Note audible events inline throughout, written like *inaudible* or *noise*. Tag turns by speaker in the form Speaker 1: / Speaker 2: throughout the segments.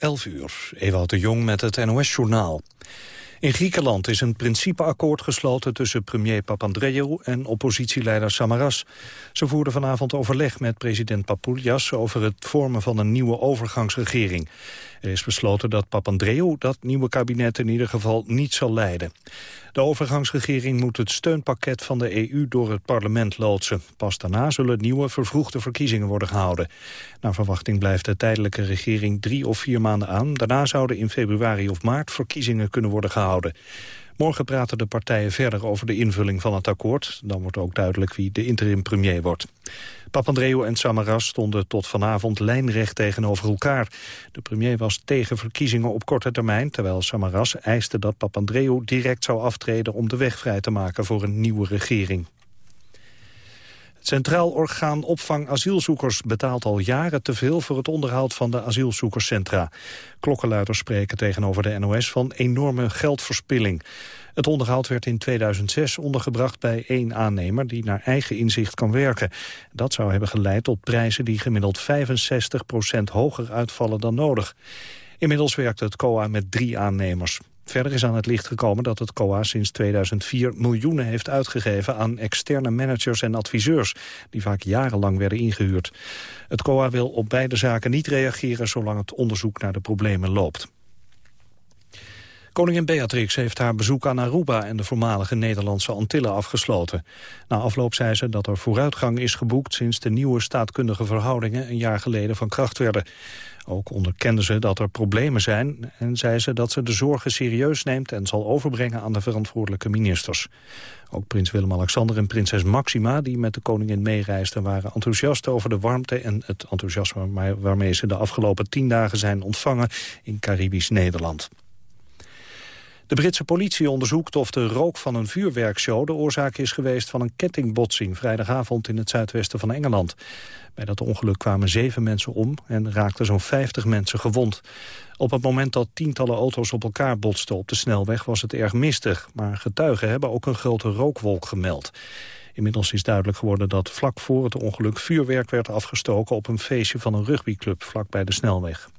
Speaker 1: 11 uur, Ewout de Jong met het NOS-journaal. In Griekenland is een principeakkoord gesloten tussen premier Papandreou en oppositieleider Samaras. Ze voerden vanavond overleg met president Papoulias over het vormen van een nieuwe overgangsregering. Er is besloten dat Papandreou dat nieuwe kabinet in ieder geval niet zal leiden. De overgangsregering moet het steunpakket van de EU door het parlement loodsen. Pas daarna zullen nieuwe vervroegde verkiezingen worden gehouden. Naar verwachting blijft de tijdelijke regering drie of vier maanden aan. Daarna zouden in februari of maart verkiezingen kunnen worden gehouden. Morgen praten de partijen verder over de invulling van het akkoord. Dan wordt ook duidelijk wie de interim-premier wordt. Papandreou en Samaras stonden tot vanavond lijnrecht tegenover elkaar. De premier was tegen verkiezingen op korte termijn... terwijl Samaras eiste dat Papandreou direct zou aftreden... om de weg vrij te maken voor een nieuwe regering. Centraal Orgaan Opvang Asielzoekers betaalt al jaren te veel voor het onderhoud van de asielzoekerscentra. Klokkenluiders spreken tegenover de NOS van enorme geldverspilling. Het onderhoud werd in 2006 ondergebracht bij één aannemer die naar eigen inzicht kan werken. Dat zou hebben geleid tot prijzen die gemiddeld 65% hoger uitvallen dan nodig. Inmiddels werkt het COA met drie aannemers. Verder is aan het licht gekomen dat het COA sinds 2004 miljoenen heeft uitgegeven aan externe managers en adviseurs, die vaak jarenlang werden ingehuurd. Het COA wil op beide zaken niet reageren zolang het onderzoek naar de problemen loopt. Koningin Beatrix heeft haar bezoek aan Aruba en de voormalige Nederlandse Antillen afgesloten. Na afloop zei ze dat er vooruitgang is geboekt sinds de nieuwe staatkundige verhoudingen een jaar geleden van kracht werden. Ook onderkende ze dat er problemen zijn en zei ze dat ze de zorgen serieus neemt en zal overbrengen aan de verantwoordelijke ministers. Ook prins Willem-Alexander en prinses Maxima, die met de koningin meereisden, waren enthousiast over de warmte en het enthousiasme waarmee ze de afgelopen tien dagen zijn ontvangen in Caribisch Nederland. De Britse politie onderzoekt of de rook van een vuurwerkshow de oorzaak is geweest van een kettingbotsing vrijdagavond in het zuidwesten van Engeland. Bij dat ongeluk kwamen zeven mensen om en raakten zo'n 50 mensen gewond. Op het moment dat tientallen auto's op elkaar botsten op de snelweg was het erg mistig, maar getuigen hebben ook een grote rookwolk gemeld. Inmiddels is duidelijk geworden dat vlak voor het ongeluk vuurwerk werd afgestoken op een feestje van een rugbyclub vlak bij de snelweg.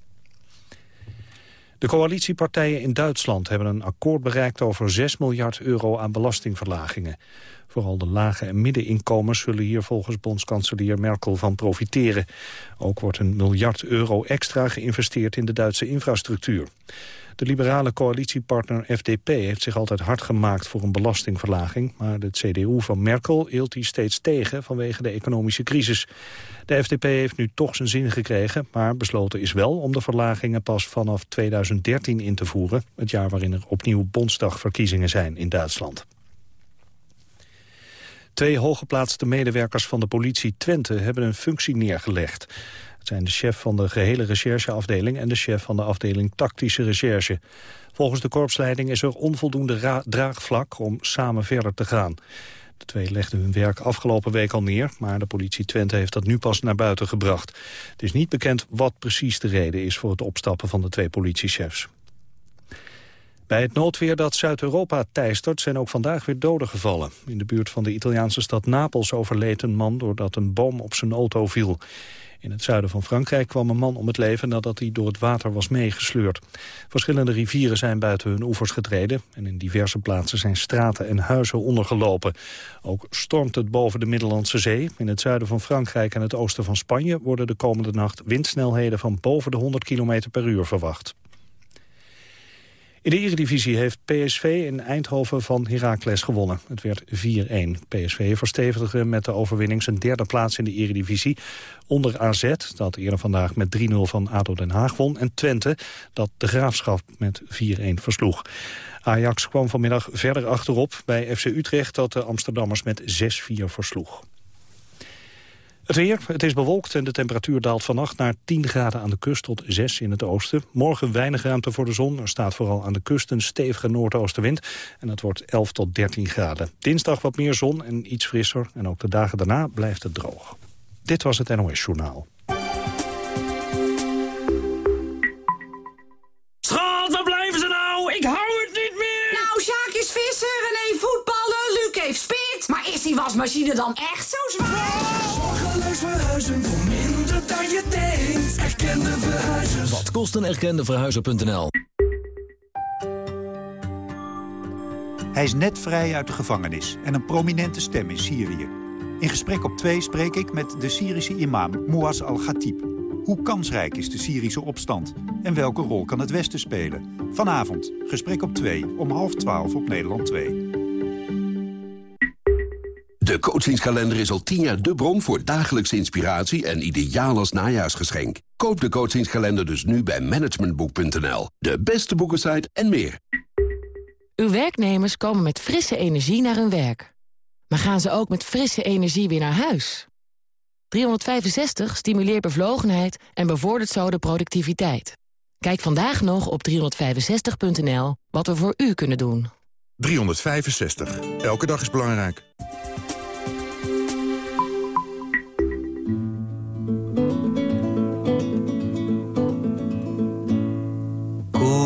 Speaker 1: De coalitiepartijen in Duitsland hebben een akkoord bereikt over 6 miljard euro aan belastingverlagingen. Vooral de lage en middeninkomens zullen hier volgens bondskanselier Merkel van profiteren. Ook wordt een miljard euro extra geïnvesteerd in de Duitse infrastructuur. De liberale coalitiepartner FDP heeft zich altijd hard gemaakt voor een belastingverlaging, maar de CDU van Merkel hield die steeds tegen vanwege de economische crisis. De FDP heeft nu toch zijn zin gekregen, maar besloten is wel om de verlagingen pas vanaf 2013 in te voeren, het jaar waarin er opnieuw bondsdagverkiezingen zijn in Duitsland. Twee hooggeplaatste medewerkers van de politie Twente hebben een functie neergelegd. Het zijn de chef van de gehele rechercheafdeling en de chef van de afdeling tactische recherche. Volgens de korpsleiding is er onvoldoende draagvlak om samen verder te gaan. De twee legden hun werk afgelopen week al neer, maar de politie Twente heeft dat nu pas naar buiten gebracht. Het is niet bekend wat precies de reden is voor het opstappen van de twee politiechefs. Bij het noodweer dat Zuid-Europa teistert zijn ook vandaag weer doden gevallen. In de buurt van de Italiaanse stad Napels overleed een man doordat een boom op zijn auto viel. In het zuiden van Frankrijk kwam een man om het leven nadat hij door het water was meegesleurd. Verschillende rivieren zijn buiten hun oevers getreden en in diverse plaatsen zijn straten en huizen ondergelopen. Ook stormt het boven de Middellandse Zee. In het zuiden van Frankrijk en het oosten van Spanje worden de komende nacht windsnelheden van boven de 100 km per uur verwacht. In de Eredivisie heeft PSV in Eindhoven van Heracles gewonnen. Het werd 4-1. PSV verstevigde met de overwinning zijn derde plaats in de Eredivisie. Onder AZ, dat eerder vandaag met 3-0 van ADO Den Haag won. En Twente, dat de Graafschap met 4-1 versloeg. Ajax kwam vanmiddag verder achterop bij FC Utrecht... dat de Amsterdammers met 6-4 versloeg. Het weer, het is bewolkt en de temperatuur daalt vannacht naar 10 graden aan de kust tot 6 in het oosten. Morgen weinig ruimte voor de zon. Er staat vooral aan de kust een stevige noordoostenwind. En het wordt 11 tot 13 graden. Dinsdag wat meer zon en iets frisser. En ook de dagen daarna blijft het droog. Dit was het NOS Journaal.
Speaker 2: Schat, waar blijven ze nou? Ik hou het niet meer!
Speaker 3: Nou, Sjaak is visser, René voetballen, Luc heeft spit. Maar is die wasmachine dan echt zo zwaar?
Speaker 2: Verhuizen voor minder dan je denkt. Erkende verhuizers.
Speaker 4: Wat kost een erkende verhuizer.nl?
Speaker 5: Hij is net vrij uit de gevangenis en een prominente stem in Syrië. In gesprek op twee spreek ik met de Syrische imam Mouaz al-Khatib. Hoe kansrijk is de Syrische opstand? En welke rol kan het Westen spelen? Vanavond, gesprek op 2, om half 12 op Nederland 2.
Speaker 6: De coachingskalender is al tien jaar de bron voor dagelijkse inspiratie en ideaal als najaarsgeschenk. Koop de coachingskalender dus nu bij managementboek.nl. De beste boekensite en meer.
Speaker 7: Uw werknemers komen met frisse energie naar hun werk. Maar gaan ze ook met frisse energie weer naar huis? 365 stimuleert bevlogenheid en bevordert zo de productiviteit. Kijk vandaag nog op 365.nl wat we voor u kunnen doen.
Speaker 8: 365. Elke dag is belangrijk.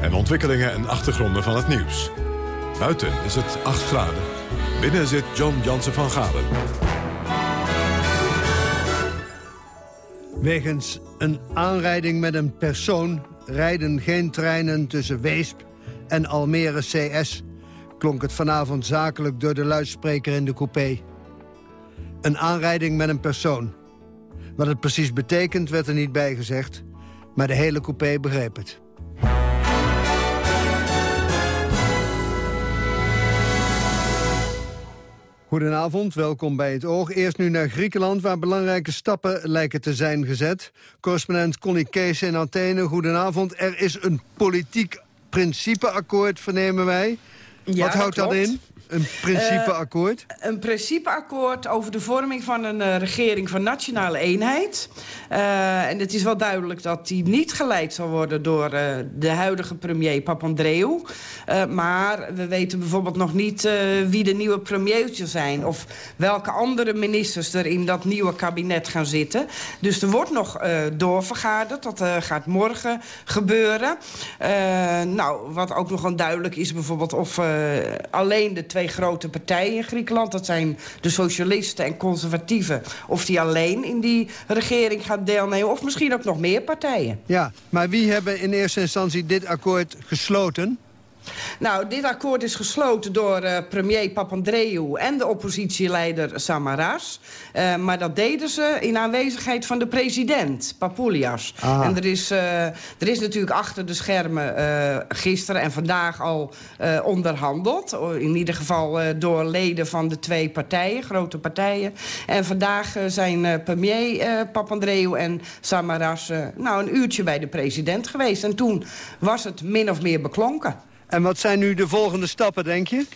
Speaker 9: en ontwikkelingen en achtergronden van het nieuws. Buiten is het 8 graden. Binnen zit John Jansen van Galen.
Speaker 10: Wegens een aanrijding met een persoon rijden geen treinen tussen Weesp en Almere CS... klonk het vanavond zakelijk door de luidspreker in de coupé. Een aanrijding met een persoon. Wat het precies betekent werd er niet bijgezegd, maar de hele coupé begreep het. Goedenavond, welkom bij het Oog. Eerst nu naar Griekenland, waar belangrijke stappen lijken te zijn gezet. Correspondent Connie Kees in Athene, goedenavond. Er is een politiek principeakkoord, vernemen wij.
Speaker 11: Ja,
Speaker 10: Wat houdt dat, in? Een principeakkoord?
Speaker 11: Eh, een principeakkoord over de vorming van een eh, regering van nationale eenheid. Eh, en het is wel duidelijk dat die niet geleid zal worden door de huidige premier Papandreou. Maar we weten bijvoorbeeld nog niet wie de nieuwe premier zal zijn... of welke andere ministers er in dat nieuwe kabinet gaan zitten. Dus er wordt nog doorvergaderd. Dat gaat morgen gebeuren. Nou, wat ook nog onduidelijk is bijvoorbeeld of alleen de twee grote partijen in Griekenland... dat zijn de socialisten en conservatieven... of die alleen in die regering gaat deelnemen... of misschien ook nog meer partijen.
Speaker 10: Ja, maar wie hebben in eerste instantie dit akkoord gesloten?
Speaker 11: Nou, dit akkoord is gesloten door eh, premier Papandreou en de oppositieleider Samaras. Eh, maar dat deden ze in aanwezigheid van de president, Papoulias.
Speaker 10: Ah.
Speaker 11: En er is, eh, er is natuurlijk achter de schermen gisteren en vandaag al onderhandeld. In ieder geval door leden van de twee partijen, grote partijen. En vandaag zijn premier Papandreou en Samaras nou, een uurtje bij de president geweest. En toen was het min of meer beklonken.
Speaker 10: En wat zijn nu de volgende stappen, denk je?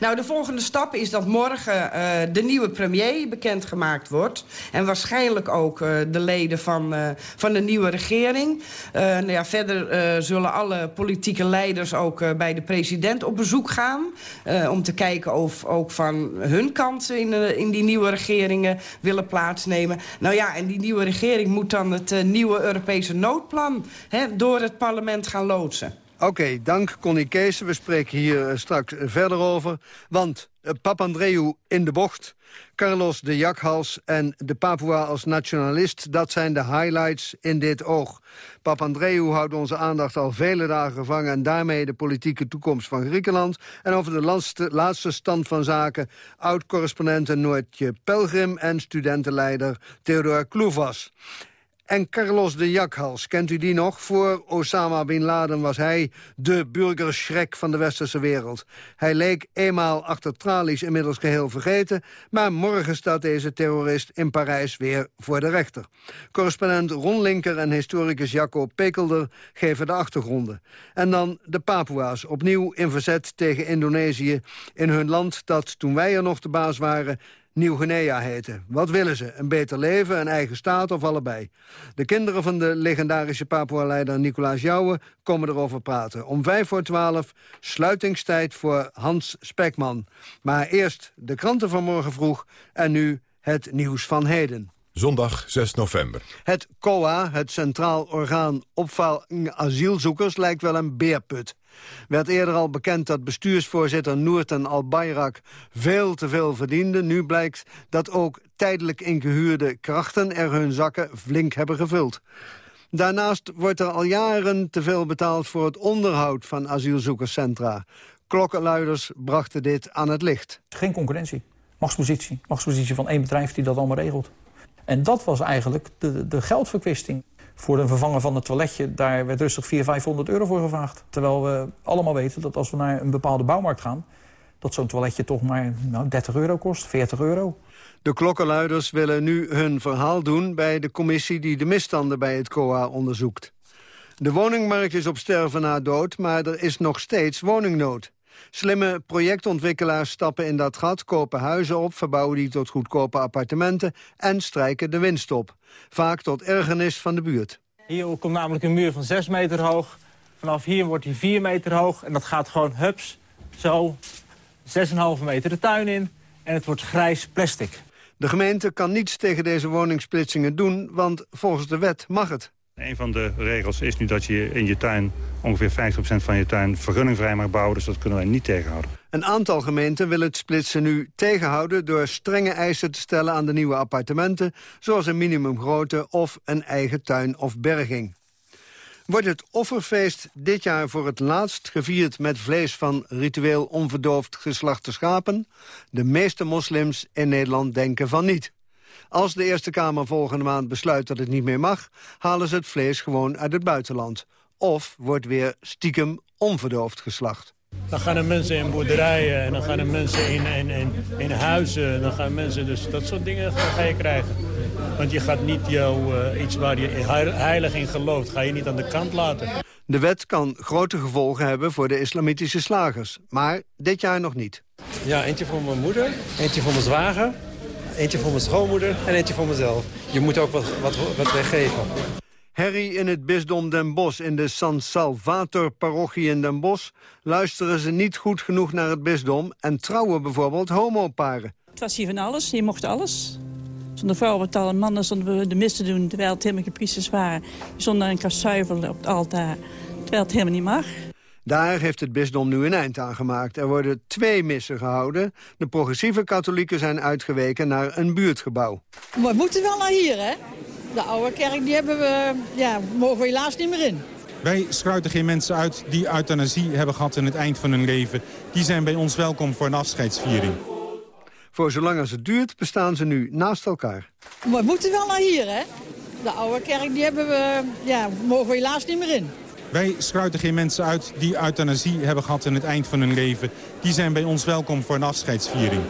Speaker 11: Nou, de volgende stap is dat morgen eh, de nieuwe premier bekendgemaakt wordt. En waarschijnlijk ook eh, de leden van, eh, van de nieuwe regering. Nou ja, verder zullen alle politieke leiders ook bij de president op bezoek gaan. om te kijken of ook van hun kant in, in die nieuwe regeringen willen plaatsnemen. Nou ja, en die nieuwe regering moet dan het nieuwe Europese noodplan hè, door het parlement gaan loodsen.
Speaker 10: Oké, dank Connie Kees. We spreken hier eh, straks verder over. Want eh, Papandreou in de bocht, Carlos de Jakhals en de Papua als nationalist... dat zijn de highlights in dit oog. Papandreou houdt onze aandacht al vele dagen gevangen... en daarmee de politieke toekomst van Griekenland. En over de laatste, laatste stand van zaken... oud-correspondent Noortje Pelgrim en studentenleider Theodor Kloevas. En Carlos de Jakhals, kent u die nog? Voor Osama Bin Laden was hij de burgerschrek van de westerse wereld. Hij leek eenmaal achter tralies inmiddels geheel vergeten... maar morgen staat deze terrorist in Parijs weer voor de rechter. Correspondent Ron Linker en historicus Jacco Pekelder geven de achtergronden. En dan de Papua's, opnieuw in verzet tegen Indonesië... in hun land dat, toen wij er nog de baas waren Nieuw-Guinea heten. Wat willen ze? Een beter leven, een eigen staat of allebei? De kinderen van de legendarische Papua-leider Nicolaas Jouwe komen erover praten. Om vijf voor twaalf sluitingstijd voor Hans Spekman. Maar eerst de kranten van morgen vroeg en nu het nieuws van heden.
Speaker 9: Zondag 6 november.
Speaker 10: Het COA, het Centraal Orgaan Opvang Asielzoekers, lijkt wel een beerput. Werd eerder al bekend dat bestuursvoorzitter Noorten Al-Bayrak veel te veel verdiende. Nu blijkt dat ook tijdelijk ingehuurde krachten er hun zakken flink hebben gevuld. Daarnaast wordt er al jaren te veel betaald voor het onderhoud van asielzoekerscentra. Klokkenluiders brachten dit aan het licht.
Speaker 12: Geen concurrentie. Machtspositie. Machtspositie van één bedrijf die dat allemaal regelt. En dat was eigenlijk de, de geldverkwisting. Voor een vervangen van het toiletje, daar werd rustig 400, 500 euro voor gevraagd. Terwijl we allemaal weten dat als we naar een bepaalde bouwmarkt gaan... dat zo'n toiletje toch maar nou, 30 euro kost, 40 euro.
Speaker 10: De klokkenluiders willen nu hun verhaal doen... bij de commissie die de misstanden bij het COA onderzoekt. De woningmarkt is op sterven na dood, maar er is nog steeds woningnood. Slimme projectontwikkelaars stappen in dat gat, kopen huizen op... verbouwen die tot goedkope appartementen en strijken de winst op. Vaak tot ergernis van de buurt.
Speaker 13: Hier komt namelijk een muur van 6 meter hoog. Vanaf hier wordt hij 4 meter hoog en dat gaat gewoon hups, zo 6,5 meter de tuin in. En het wordt grijs plastic.
Speaker 10: De gemeente kan niets tegen deze woningsplitsingen doen, want volgens de wet mag het.
Speaker 14: Een van de regels is nu dat je in je tuin ongeveer 50% van je tuin vergunningvrij mag bouwen. Dus dat kunnen wij niet tegenhouden.
Speaker 10: Een aantal gemeenten willen het splitsen nu tegenhouden... door strenge eisen te stellen aan de nieuwe appartementen... zoals een minimumgrootte of een eigen tuin of berging. Wordt het offerfeest dit jaar voor het laatst gevierd met vlees van ritueel onverdoofd geslachte schapen? De meeste moslims in Nederland denken van niet. Als de Eerste Kamer volgende maand besluit dat het niet meer mag... halen ze het vlees gewoon uit het buitenland. Of wordt weer stiekem onverdoofd geslacht.
Speaker 15: Dan gaan er mensen in boerderijen en dan gaan er mensen in, in, in, in huizen. Dan gaan mensen dus dat soort dingen ga je krijgen. Want je gaat niet jouw, uh, iets waar je heilig in gelooft, ga je niet aan de kant laten.
Speaker 10: De wet kan grote gevolgen hebben voor de islamitische slagers. Maar dit jaar nog niet.
Speaker 16: Ja, eentje voor mijn moeder, eentje voor mijn zwager Eentje voor mijn schoonmoeder en eentje voor mezelf. Je moet ook wat, wat, wat weggeven.
Speaker 10: Herrie in het bisdom Den Bosch in de San Salvator-parochie in Den Bosch... luisteren ze niet goed genoeg naar het bisdom... en trouwen bijvoorbeeld homoparen.
Speaker 17: Het was hier van alles, je mocht alles. Zonder vrouwental mannen stonden de mis te doen... terwijl het helemaal geen priesters waren. Zonder een op het altaar, terwijl het helemaal niet mag.
Speaker 10: Daar heeft het bisdom nu een eind aan gemaakt. Er worden twee missen gehouden. De progressieve katholieken zijn uitgeweken naar een buurtgebouw.
Speaker 18: We moeten wel naar hier, hè? De oude kerk die hebben we, ja, mogen we helaas niet meer in.
Speaker 19: Wij schruiten geen mensen uit die euthanasie hebben gehad in het eind van hun leven. Die zijn bij ons welkom voor een afscheidsviering.
Speaker 10: Voor zolang als het duurt bestaan ze nu naast elkaar.
Speaker 18: We moeten wel naar hier, hè? De oude kerk die hebben we, ja, mogen we helaas niet meer in.
Speaker 19: Wij schruiten geen mensen uit die euthanasie hebben gehad in het eind van hun leven. Die zijn bij ons welkom voor een afscheidsviering.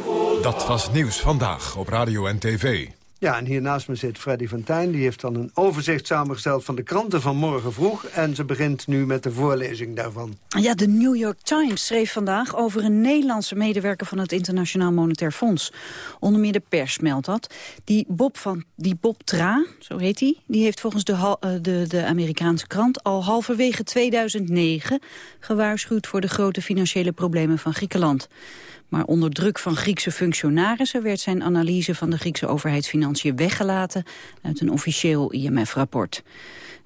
Speaker 9: Dat was Nieuws Vandaag op Radio en TV.
Speaker 10: Ja, en hier naast me zit Freddy van Tijn. Die heeft dan een overzicht samengesteld van de kranten van morgen vroeg. En ze begint nu met de voorlezing daarvan.
Speaker 20: Ja, de New York Times schreef vandaag over een Nederlandse medewerker van het Internationaal Monetair Fonds. Onder meer de pers meldt dat. Die Bob, van, die Bob Tra, zo heet hij, die, die heeft volgens de, uh, de, de Amerikaanse krant al halverwege 2009 gewaarschuwd voor de grote financiële problemen van Griekenland. Maar onder druk van Griekse functionarissen werd zijn analyse van de Griekse overheidsfinanciën weggelaten uit een officieel IMF-rapport.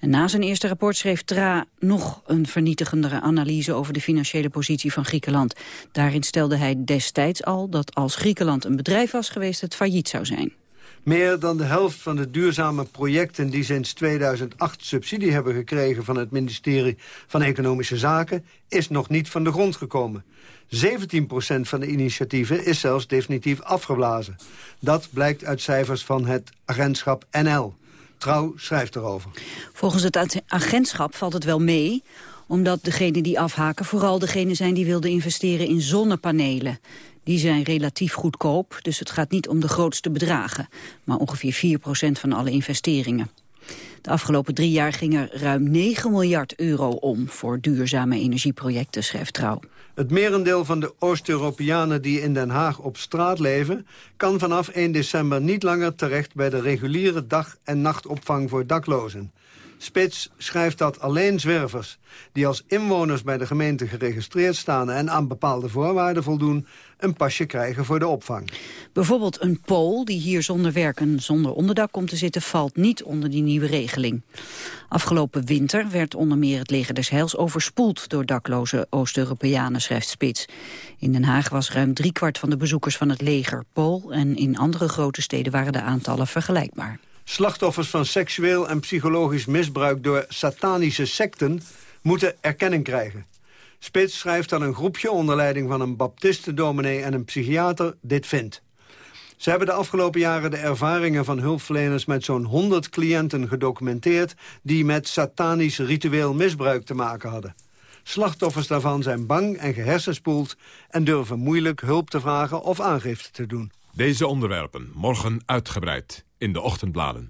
Speaker 20: En na zijn eerste rapport schreef Tra nog een vernietigendere analyse over de financiële positie van Griekenland. Daarin stelde hij destijds al dat als Griekenland een bedrijf was geweest het failliet zou zijn.
Speaker 10: Meer dan de helft van de duurzame projecten die sinds 2008 subsidie hebben gekregen van het ministerie van Economische Zaken is nog niet van de grond gekomen. 17% van de initiatieven is zelfs definitief afgeblazen. Dat blijkt uit cijfers van het agentschap NL. Trouw schrijft erover.
Speaker 20: Volgens het agentschap valt het wel mee omdat degenen die afhaken vooral degenen zijn die wilden investeren in zonnepanelen. Die zijn relatief goedkoop, dus het gaat niet om de grootste bedragen, maar ongeveer 4% van alle investeringen. De afgelopen drie jaar ging er ruim 9 miljard euro om voor duurzame energieprojecten, schrijft Trouw.
Speaker 10: Het merendeel van de Oost-Europeanen die in Den Haag op straat leven... kan vanaf 1 december niet langer terecht bij de reguliere dag- en nachtopvang voor daklozen. Spits schrijft dat alleen zwervers die als inwoners bij de gemeente geregistreerd staan... en aan bepaalde voorwaarden voldoen, een pasje krijgen voor de opvang.
Speaker 20: Bijvoorbeeld een Pool die hier zonder werk en zonder onderdak komt te zitten... valt niet onder die nieuwe regeling. Afgelopen winter werd onder meer het leger des Heils overspoeld... door dakloze Oost-Europeanen, schrijft Spits. In Den Haag was ruim driekwart van de bezoekers van het leger Pool... en in andere grote steden waren de aantallen vergelijkbaar.
Speaker 10: Slachtoffers van seksueel en psychologisch misbruik door satanische secten moeten erkenning krijgen. Spits schrijft dat een groepje onder leiding van een baptistendominee en een psychiater dit vindt. Ze hebben de afgelopen jaren de ervaringen van hulpverleners met zo'n 100 cliënten gedocumenteerd die met satanisch ritueel misbruik te maken hadden. Slachtoffers daarvan zijn bang en gehersenspoeld en durven moeilijk hulp te vragen of aangifte te doen.
Speaker 9: Deze onderwerpen morgen uitgebreid in de ochtendbladen.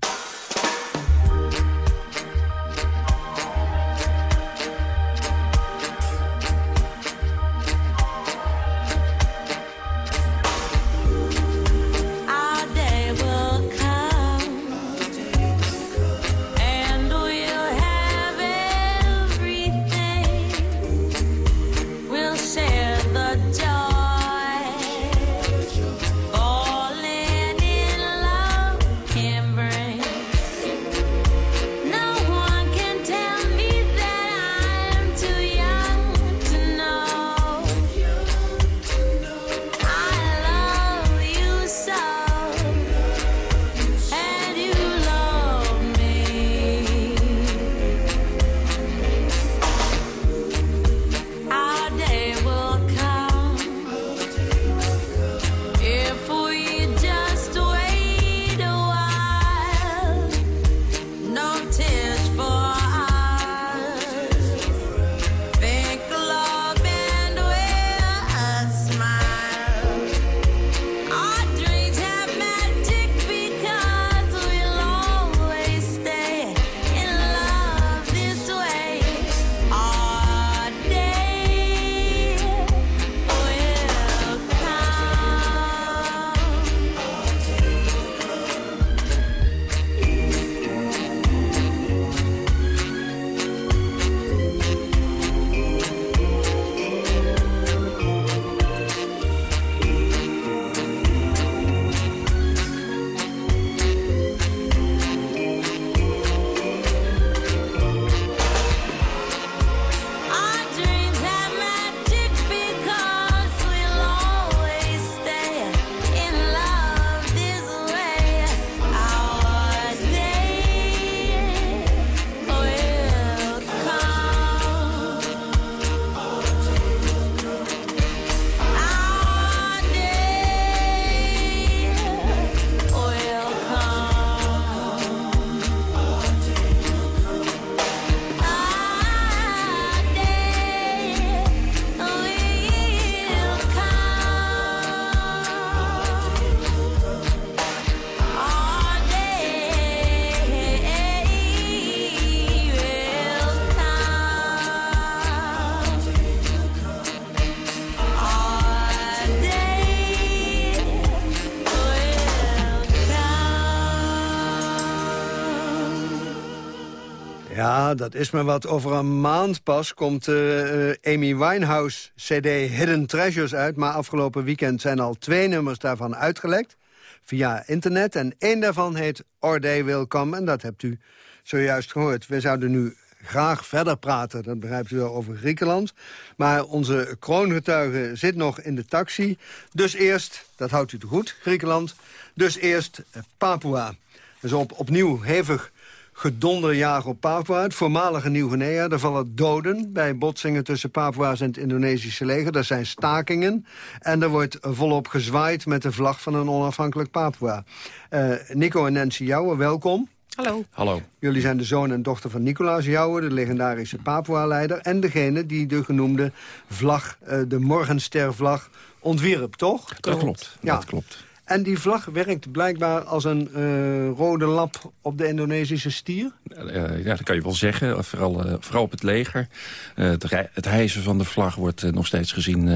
Speaker 10: Dat is maar wat. Over een maand pas komt eh, eh, Amy Winehouse CD Hidden Treasures uit. Maar afgelopen weekend zijn al twee nummers daarvan uitgelekt. Via internet. En één daarvan heet Or Day Will Come. En dat hebt u zojuist gehoord. We zouden nu graag verder praten. Dat begrijpt u wel over Griekenland. Maar onze kroongetuige zit nog in de taxi. Dus eerst, dat houdt u te goed, Griekenland. Dus eerst Papua. Dus op, opnieuw hevig gedonderjagen op Papua, het voormalige Nieuw-Guinea. Er vallen doden bij botsingen tussen Papua's en het Indonesische leger. Er zijn stakingen en er wordt volop gezwaaid met de vlag van een onafhankelijk Papua. Eh, Nico en Nancy Jouwe, welkom.
Speaker 21: Hallo.
Speaker 4: Hallo.
Speaker 10: Jullie zijn de zoon en dochter van Nicolaas Jouwe, de legendarische Papua-leider... en degene die de genoemde vlag, eh, de Morgenstervlag, ontwierp, toch?
Speaker 21: Dat klopt,
Speaker 10: Ja.
Speaker 21: dat klopt.
Speaker 10: En die vlag werkt blijkbaar als een eh, rode lap op de Indonesische stier?
Speaker 22: Uh, ja, dat kan je wel zeggen. Vooral, uh, vooral op het leger. het, het hijsen van de vlag wordt nog steeds gezien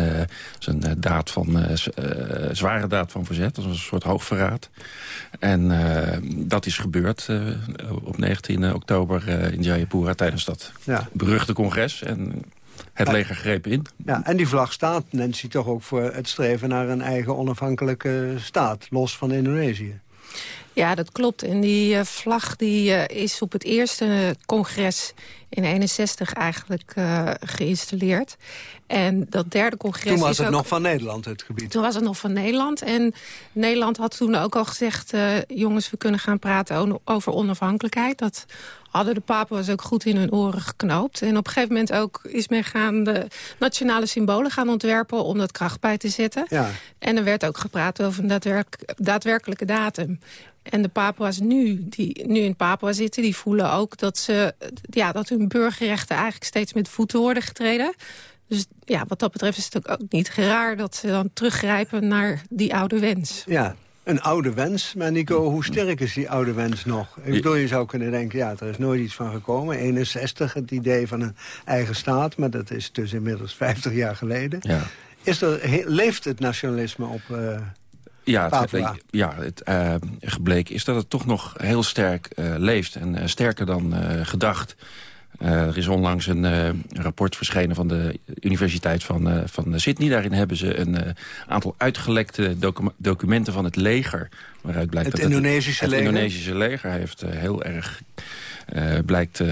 Speaker 22: als een daad van, zware daad van verzet. Als een soort hoogverraad. En dat is gebeurd op 19 oktober in Jayapura tijdens dat
Speaker 10: ja.
Speaker 22: beruchte congres. En het leger greep in.
Speaker 10: Ja, en die vlag staat, Nancy, toch ook voor het streven naar een eigen onafhankelijke staat, los van Indonesië.
Speaker 21: Ja, dat klopt. En die uh, vlag die, uh, is op het eerste congres in 61 eigenlijk uh, geïnstalleerd. En dat derde congres
Speaker 10: Toen was
Speaker 21: is
Speaker 10: het
Speaker 21: ook...
Speaker 10: nog van Nederland, het gebied.
Speaker 21: Toen was het nog van Nederland. En Nederland had toen ook al gezegd... jongens, we kunnen gaan praten over onafhankelijkheid. Dat hadden de Papua's ook goed in hun oren geknoopt. En op een gegeven moment ook is men gaan de nationale symbolen gaan ontwerpen... om dat kracht bij te zetten.
Speaker 10: Ja.
Speaker 21: En er werd ook gepraat over een daadwerk daadwerkelijke datum. En de Papua's nu, die nu in Papua zitten, die voelen ook dat, ze, ja, dat hun burgerrechten eigenlijk steeds met voeten worden getreden. Dus ja, wat dat betreft is het ook niet raar dat ze dan teruggrijpen naar die oude wens.
Speaker 10: Ja, een oude wens. Maar Nico, hoe sterk is die oude wens nog? Ik bedoel, je zou kunnen denken, ja, er is nooit iets van gekomen. 61, het idee van een eigen staat, maar dat is dus inmiddels 50 jaar geleden.
Speaker 22: Ja.
Speaker 10: Is er, leeft het nationalisme op uh,
Speaker 22: ja, het, ja, het uh, gebleken is dat het toch nog heel sterk uh, leeft. En sterker dan gedacht. Er is onlangs een rapport verschenen van de Universiteit van, van Sydney. Daarin hebben ze een aantal uitgelekte docu documenten van het leger. Waaruit blijkt
Speaker 10: het
Speaker 22: dat
Speaker 10: Indonesische
Speaker 22: het, het? Indonesische leger heeft heel erg uh, blijkt uh,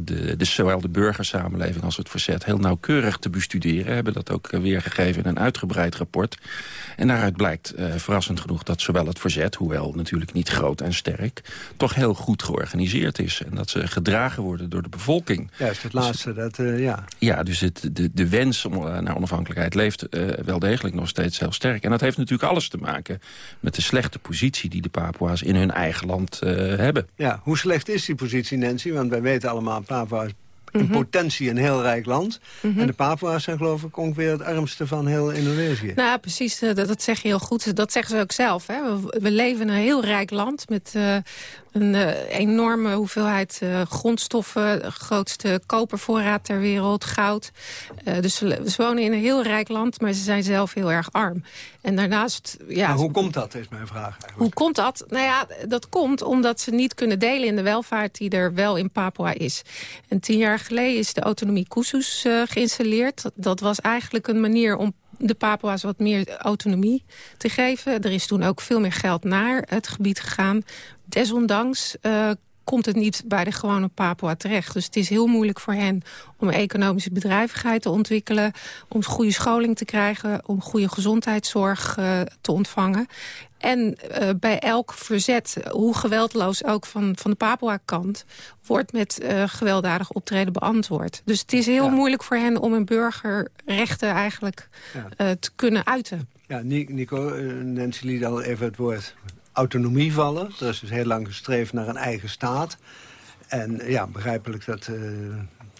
Speaker 22: de, de, zowel de burgersamenleving als het verzet heel nauwkeurig te bestuderen. Hebben dat ook weergegeven in een uitgebreid rapport. En daaruit blijkt uh, verrassend genoeg dat zowel het verzet, hoewel natuurlijk niet groot en sterk, toch heel goed georganiseerd is. En dat ze gedragen worden door de bevolking.
Speaker 10: Juist, het laatste, dat, ja.
Speaker 22: Ja, dus het, de, de wens om, naar onafhankelijkheid leeft wel degelijk nog steeds heel sterk. En dat heeft natuurlijk alles te maken met de slechte positie die de Papua's in hun eigen land hebben.
Speaker 10: Ja, hoe slecht is die positie? Want wij weten allemaal... Papua is in potentie een heel rijk land.
Speaker 21: Mhm.
Speaker 10: En de Papua's zijn geloof ik ongeveer het armste van heel Indonesië.
Speaker 21: Nou, precies, dat, dat zeg je heel goed. Dat zeggen ze ook zelf. Hè. We, we leven in een heel rijk land met uh, een uh, enorme hoeveelheid uh, grondstoffen. De grootste kopervoorraad ter wereld, goud. dus ze, ze, wonen in een heel rijk land, maar ze zijn zelf heel erg arm. En daarnaast... Ja,
Speaker 10: maar hoe komt dat, is mijn vraag eigenlijk.
Speaker 21: Hoe komt dat? Nou ja, dat komt omdat ze niet kunnen delen in de welvaart die er wel in Papua is. En tien jaar geleden is de autonomie Kusus geïnstalleerd. Dat was eigenlijk een manier om de Papua's wat meer autonomie te geven. Er is toen ook veel meer geld naar het gebied gegaan. Desondanks uh, komt het niet bij de gewone Papua terecht. Dus het is heel moeilijk voor hen om economische bedrijvigheid te ontwikkelen... om goede scholing te krijgen, om goede gezondheidszorg uh, te ontvangen. En uh, bij elk verzet, hoe geweldloos ook van, van de Papua-kant... wordt met uh, gewelddadig optreden beantwoord. Dus het is heel ja. moeilijk voor hen om hun burgerrechten eigenlijk ja. uh, te kunnen uiten.
Speaker 10: Ja, Nico, Nancy liet al even het woord autonomie vallen. Er is dus heel lang gestreefd naar een eigen staat. En ja, begrijpelijk dat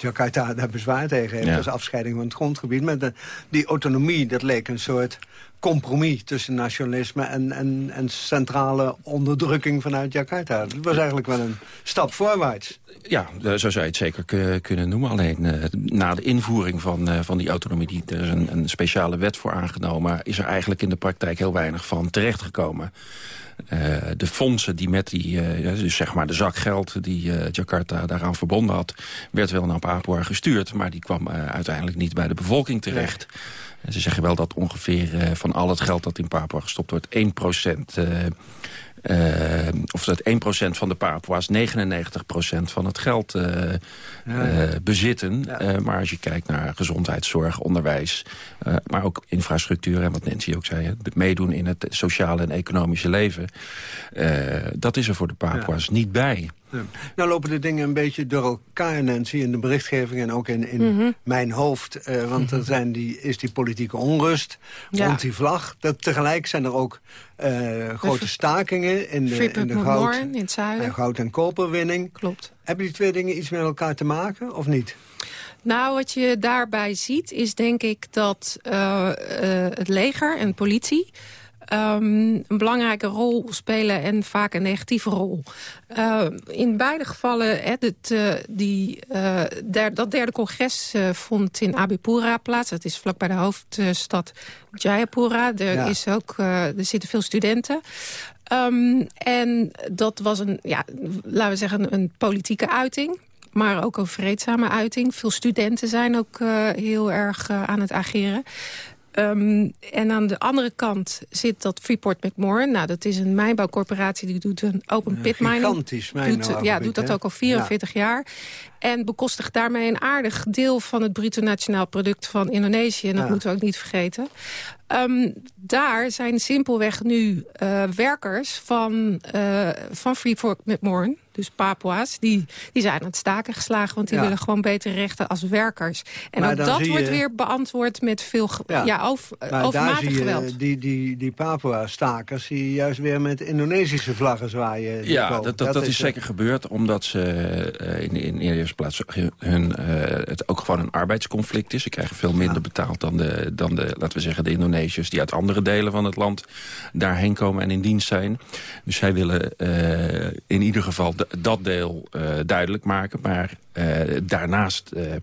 Speaker 10: Jakarta daar bezwaar tegen heeft.
Speaker 22: Ja.
Speaker 10: als afscheiding van het grondgebied. Maar de, die autonomie, dat leek een soort compromis tussen nationalisme en, en, en centrale onderdrukking vanuit Jakarta. Dat was eigenlijk wel een stap voorwaarts.
Speaker 22: Ja, zo zou je het zeker kunnen noemen. Alleen uh, na de invoering van, van die autonomie, die, er is een, een speciale wet voor aangenomen... is er eigenlijk in de praktijk heel weinig van terechtgekomen. Uh, de fondsen die met die, uh, dus zeg maar de zak geld die uh, Jakarta daaraan verbonden had, werd wel naar Papua gestuurd, maar die kwam uiteindelijk niet bij de bevolking terecht. Nee. Ze zeggen wel dat ongeveer van al het geld dat in Papua gestopt wordt, 1 procent uh, of dat 1% van de Papua's 99% van het geld uh, ja, ja. Uh, bezitten. Ja. maar als je kijkt naar gezondheidszorg, onderwijs... maar ook infrastructuur en wat Nancy ook zei... het meedoen in het sociale en economische leven... dat is er voor de Papua's niet bij.
Speaker 10: Ja. Nou lopen de dingen een beetje door elkaar, Nancy, in de berichtgeving en ook in, in mm -hmm. mijn hoofd. Uh, want er zijn die, is die politieke onrust ja. rond die vlag. Dat, tegelijk zijn er ook uh, grote stakingen in de, in de goud,
Speaker 21: in het zuiden.
Speaker 10: Uh, goud- en koperwinning.
Speaker 21: Klopt.
Speaker 10: Hebben die twee dingen iets met elkaar te maken, of niet?
Speaker 21: Nou, wat je daarbij ziet, is denk ik dat het leger en politie... ehm, een belangrijke rol spelen en vaak een negatieve rol. Uh, in beide gevallen, hè, dit, uh, die, uh, der, dat derde congres vond in Abhipura plaats. Dat is vlakbij de hoofdstad Jayapura. Er,
Speaker 23: Ja.
Speaker 21: is ook, er zitten veel studenten. Um, en dat was een, ja, laten we zeggen, een, een politieke uiting maar ook een vreedzame uiting. Veel studenten zijn ook uh, heel erg uh, aan het ageren. Um, en aan de andere kant zit dat Freeport McMoran. Nou, dat is een mijnbouwcorporatie die doet een open pit mining.
Speaker 10: Gigantisch
Speaker 21: doet, Ja, doet dat ook al 44 jaar. En bekostigt daarmee een aardig deel van het bruto nationaal product van Indonesië. En dat
Speaker 23: Ja.
Speaker 21: moeten we ook niet vergeten. Um, daar zijn simpelweg nu uh, werkers van, uh, van Freeport McMoran, dus Papua's, die, die zijn aan het staken geslagen, want die
Speaker 10: Ja.
Speaker 21: willen gewoon betere rechten als werkers. En
Speaker 10: Maar
Speaker 21: ook
Speaker 10: dan
Speaker 21: dat
Speaker 10: zie
Speaker 21: wordt
Speaker 10: je-
Speaker 21: weer beantwoord met veel ge- ja. over,
Speaker 10: Maar daar
Speaker 21: overmatig
Speaker 10: zie je
Speaker 21: geweld.
Speaker 10: die, die, die Papua-stakers... die juist weer met Indonesische vlaggen zwaaien.
Speaker 22: Ja, dat, dat, dat is
Speaker 10: eh,
Speaker 22: zeker gebeurd omdat ze eh, in, in de eerste plaats hun, eh, het ook gewoon een arbeidsconflict is. Ze krijgen veel minder betaald dan de, dan de, laten we zeggen, de Indonesiërs die uit andere delen van het land daarheen komen en in dienst zijn. Dus zij willen eh, in ieder geval dat deel eh, duidelijk maken. Maar eh, daarnaast eh,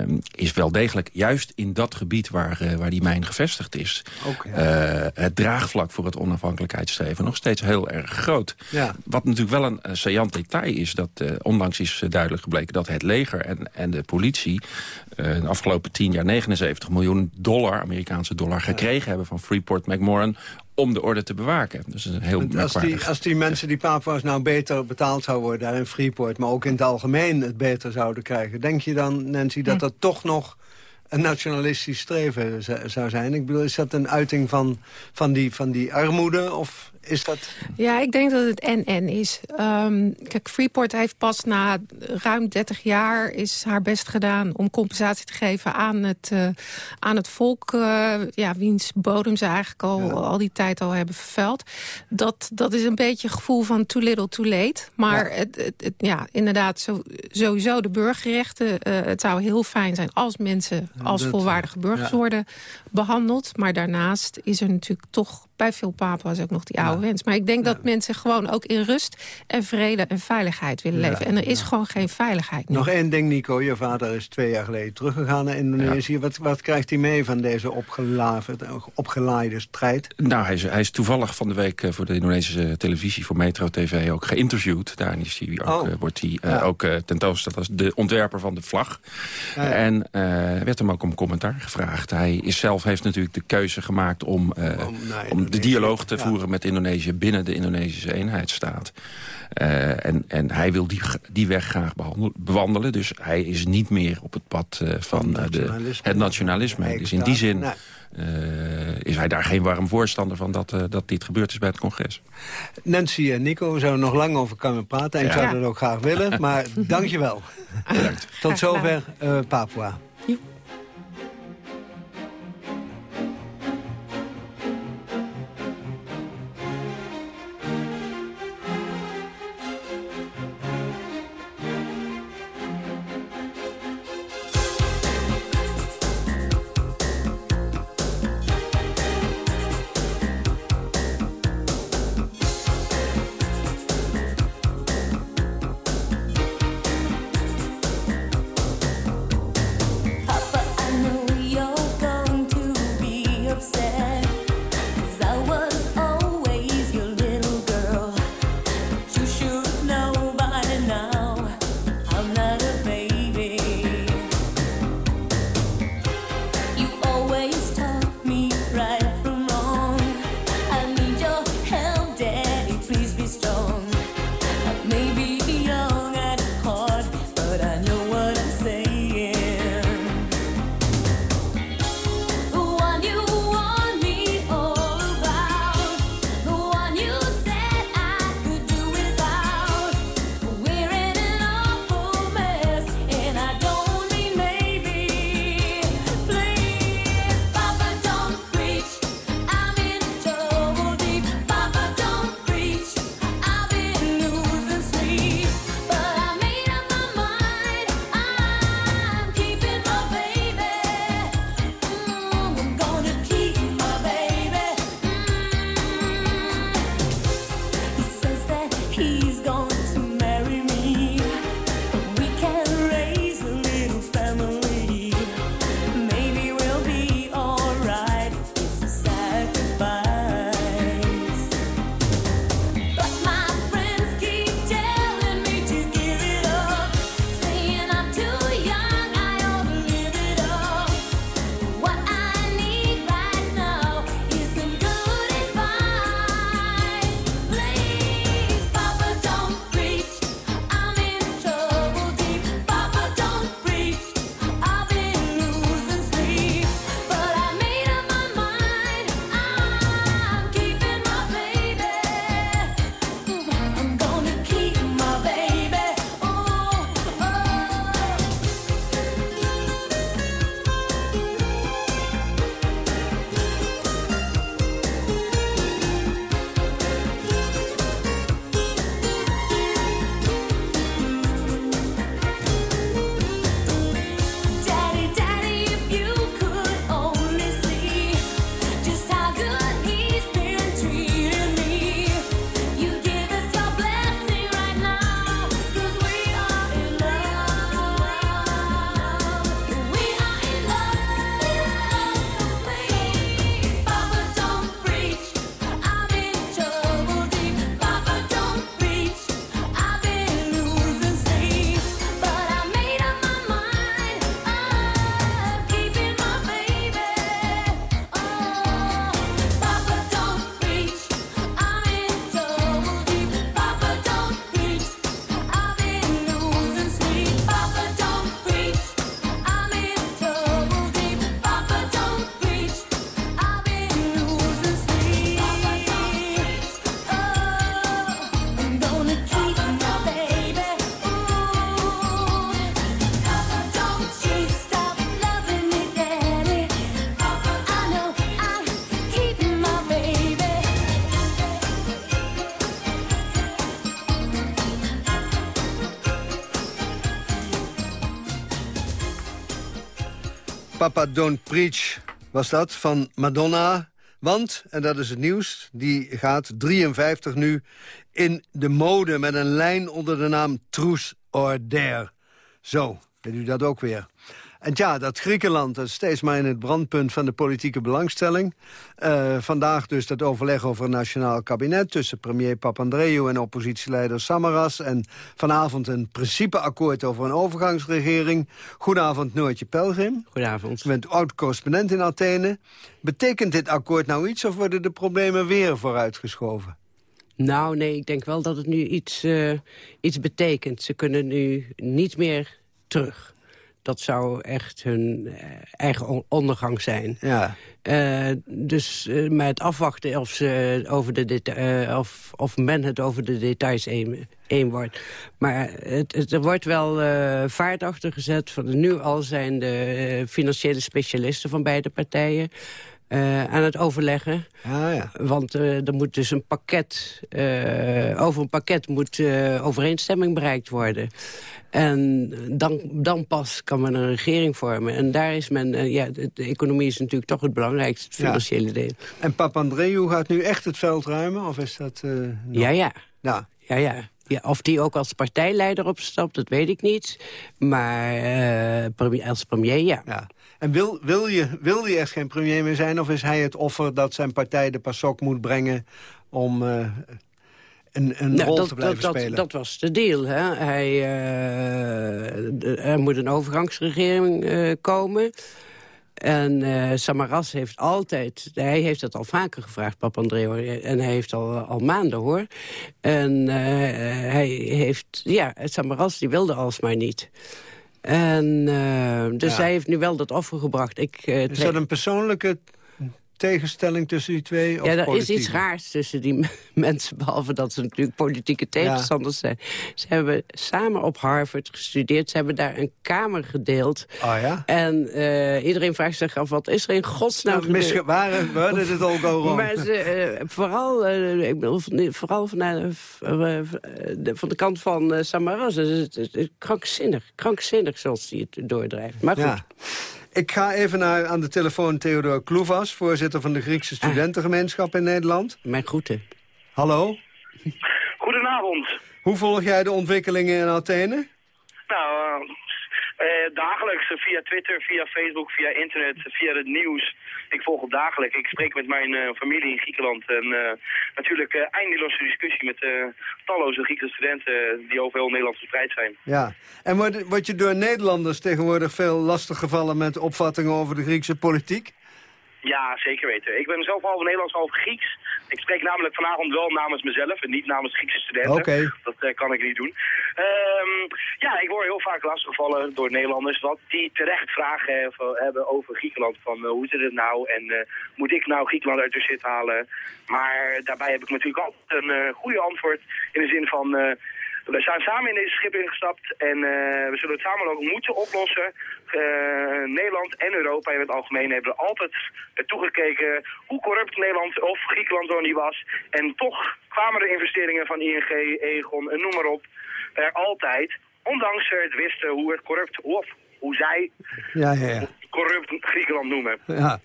Speaker 22: eh, is wel degelijk, juist in dat gebied waar, waar die mijn gevestigd is... het draagvlak voor het onafhankelijkheidsstreven nog steeds heel erg groot.
Speaker 10: Ja.
Speaker 22: Wat natuurlijk wel een saillant detail is... dat onlangs is duidelijk gebleken dat het leger en, en de politie... de afgelopen tien jaar 79 miljoen dollar, Amerikaanse dollar... gekregen hebben van Freeport McMoran om de orde te bewaken. Dus dat is een heel
Speaker 10: Als die, als die mensen, die Papua's, nou beter betaald zouden worden daar in Freeport... maar ook in het algemeen het beter zouden krijgen... denk je dan, Nancy, dat dat toch nog een nationalistisch streven zou zijn? Ik bedoel, is dat een uiting van, van, die, van die armoede? Of is dat...
Speaker 21: Ja, ik denk dat het en-en is. Um, kijk, Freeport heeft pas na ruim 30 jaar is haar best gedaan... om compensatie te geven aan het, uh, aan het volk... Uh, ja, wiens bodem ze eigenlijk al, ja. al die tijd al hebben vervuild. Dat, dat is een beetje het gevoel van too little, too late. Maar ja, het, het, het, ja inderdaad, zo, sowieso de burgerrechten. Uh, het zou heel fijn zijn als mensen als dat, volwaardige burgers worden behandeld. Maar daarnaast is er natuurlijk toch bij veel papa's ook nog die oude wens. Maar ik denk dat mensen gewoon ook in rust en vrede en veiligheid willen
Speaker 10: Ja,
Speaker 21: leven. En er is gewoon geen veiligheid nu.
Speaker 10: Nog één ding, Nico. Je vader is twee jaar geleden teruggegaan naar Indonesië. Wat, wat krijgt hij mee van deze opgelaaide strijd?
Speaker 22: Nou, hij is, hij is toevallig van de week eh, voor de Indonesische televisie... voor Metro TV ook geïnterviewd. Daar is hij ook,
Speaker 10: Oh.
Speaker 22: eh, wordt hij eh,
Speaker 10: Ja.
Speaker 22: ook tentoongesteld als de ontwerper van de vlag. En eh, werd hem ook om commentaar gevraagd. Hij is zelf heeft natuurlijk de keuze gemaakt om, eh, om de dialoog te
Speaker 10: ja.
Speaker 22: voeren met Indonesië binnen de Indonesische eenheidsstaat. Eh, en, en hij wil die, die weg graag bewandelen. Dus hij is niet meer op het pad eh, van eh, de, het nationalisme. Dus in die zin
Speaker 10: Nee.
Speaker 22: eh, is hij daar geen warm voorstander van dat, eh, dat dit gebeurd is bij het congres.
Speaker 10: Nancy en Nico, we zouden nog lang over kunnen praten. En ik zou dat ook graag willen, maar *laughs* dank je wel.
Speaker 22: Bedankt.
Speaker 10: Tot zover eh, Papua. Papa Don't Preach was dat, van Madonna. Want, en dat is het nieuws, die gaat 53 nu in de mode... met een lijn onder de naam Truce or Dare. Zo, weet u dat ook weer. En ja, dat Griekenland dat is steeds maar in het brandpunt van de politieke belangstelling. Uh, vandaag dus dat overleg over een nationaal kabinet... tussen premier Papandreou en oppositieleider Samaras. En vanavond een principeakkoord over een overgangsregering. Goedenavond, Noortje Pelgrim.
Speaker 23: Goedenavond.
Speaker 10: U bent oud-correspondent in Athene. Betekent dit akkoord nou iets of worden de problemen weer vooruitgeschoven?
Speaker 23: Nou, nee, ik denk wel dat het nu iets, uh, iets betekent. Ze kunnen nu niet meer terug dat zou echt hun eh, eigen ondergang zijn.
Speaker 10: Ja.
Speaker 23: Uh, dus uh, maar het afwachten of, ze over de uh, of, of men het over de details één wordt. Maar het, het, er wordt wel vaart achter gezet. Van nu al zijn de financiële specialisten van beide partijen... aan het overleggen.
Speaker 10: Ah, ja.
Speaker 23: Want er moet dus een pakket... over een pakket moet overeenstemming bereikt worden. En dan, dan pas kan men een regering vormen. En daar is men, ja, de, de, economie is natuurlijk toch het belangrijkste, het financiële ja. deel.
Speaker 10: En Papandreou gaat nu echt het veld ruimen? Of is dat...
Speaker 23: Ja, ja.
Speaker 10: ja.
Speaker 23: Ja, ja. Ja, of die ook als partijleider opstapt, dat weet ik niet. Maar uh, als premier, ja.
Speaker 10: ja. En wil, wil, je, wil je echt geen premier meer zijn? Of is hij het offer dat zijn partij de PASOK moet brengen... om uh, een, een
Speaker 23: nou,
Speaker 10: rol
Speaker 23: dat,
Speaker 10: te blijven
Speaker 23: dat,
Speaker 10: spelen?
Speaker 23: Dat, dat was de deal. Hè? Hij, uh, er moet een overgangsregering uh, komen... En uh, Samaras heeft altijd, hij heeft het al vaker gevraagd, Papandreou. En hij heeft al, al maanden, hoor. En uh, hij heeft, ja, Samaras die wilde alsmaar niet. En uh, dus
Speaker 10: Ja.
Speaker 23: hij heeft nu wel dat offer gebracht. Ik, uh,
Speaker 10: Is dat een persoonlijke tegenstelling tussen die twee? Of
Speaker 23: ja, er is iets raars tussen die *laughs* mensen, behalve dat ze natuurlijk politieke tegenstanders zijn. Ze hebben samen op Harvard gestudeerd, ze hebben daar een kamer gedeeld.
Speaker 10: Oh ja?
Speaker 23: En eh, iedereen vraagt zich af, wat is er in godsnaam
Speaker 10: Nou, misge-
Speaker 23: gebeurd?
Speaker 10: waar, waar did it all go wrong?
Speaker 23: Maar ze, eh, vooral, eh, ik bedoel, van- vooral van, eh, eh, de, van de kant van eh, Samaras. Het is- het krankzinnig, krankzinnig zoals hij het doordrijft. Maar goed.
Speaker 10: Ja. Ik ga even naar, aan de telefoon Theodor Klouvas... voorzitter van de Griekse studentengemeenschap in Nederland.
Speaker 23: Mijn groeten.
Speaker 10: Hallo.
Speaker 24: Goedenavond.
Speaker 10: Hoe volg jij de ontwikkelingen in Athene?
Speaker 24: Nou, eh, eh, dagelijks eh, via Twitter, via Facebook, via internet, via het nieuws. Ik volg het dagelijks. Ik spreek met mijn eh, familie in Griekenland. En eh, natuurlijk eh, eindeloze discussie met eh, talloze Griekse studenten die over heel Nederland verspreid zijn.
Speaker 10: Ja. En word, word je door Nederlanders tegenwoordig veel lastig gevallen... met opvattingen over de Griekse politiek?
Speaker 24: Ja, zeker weten. Ik ben zelf half Nederlands, half Grieks. Ik spreek namelijk vanavond wel namens mezelf en niet namens Griekse studenten.
Speaker 10: Oké.
Speaker 24: Dat eh, kan ik niet doen. Ehm, ja, ik word heel vaak lastiggevallen door Nederlanders wat die terecht vragen hebben- hebben over Griekenland. Van eh, hoe zit het nou en eh, moet ik nou Griekenland uit de shit halen? Maar daarbij heb ik natuurlijk altijd een eh, goede antwoord in de zin van... we zijn samen in deze schip ingestapt en eh, we zullen het samen ook moeten oplossen. Eh, Nederland en Europa in het algemeen hebben er altijd toegekeken hoe corrupt Nederland of Griekenland zo niet was. En toch kwamen de investeringen van ING, Egon en noem maar op er altijd. Ondanks ze het wisten hoe het corrupt, of hoe zij
Speaker 10: Ja, ja, ja.
Speaker 24: corrupt Griekenland noemen.
Speaker 10: ja.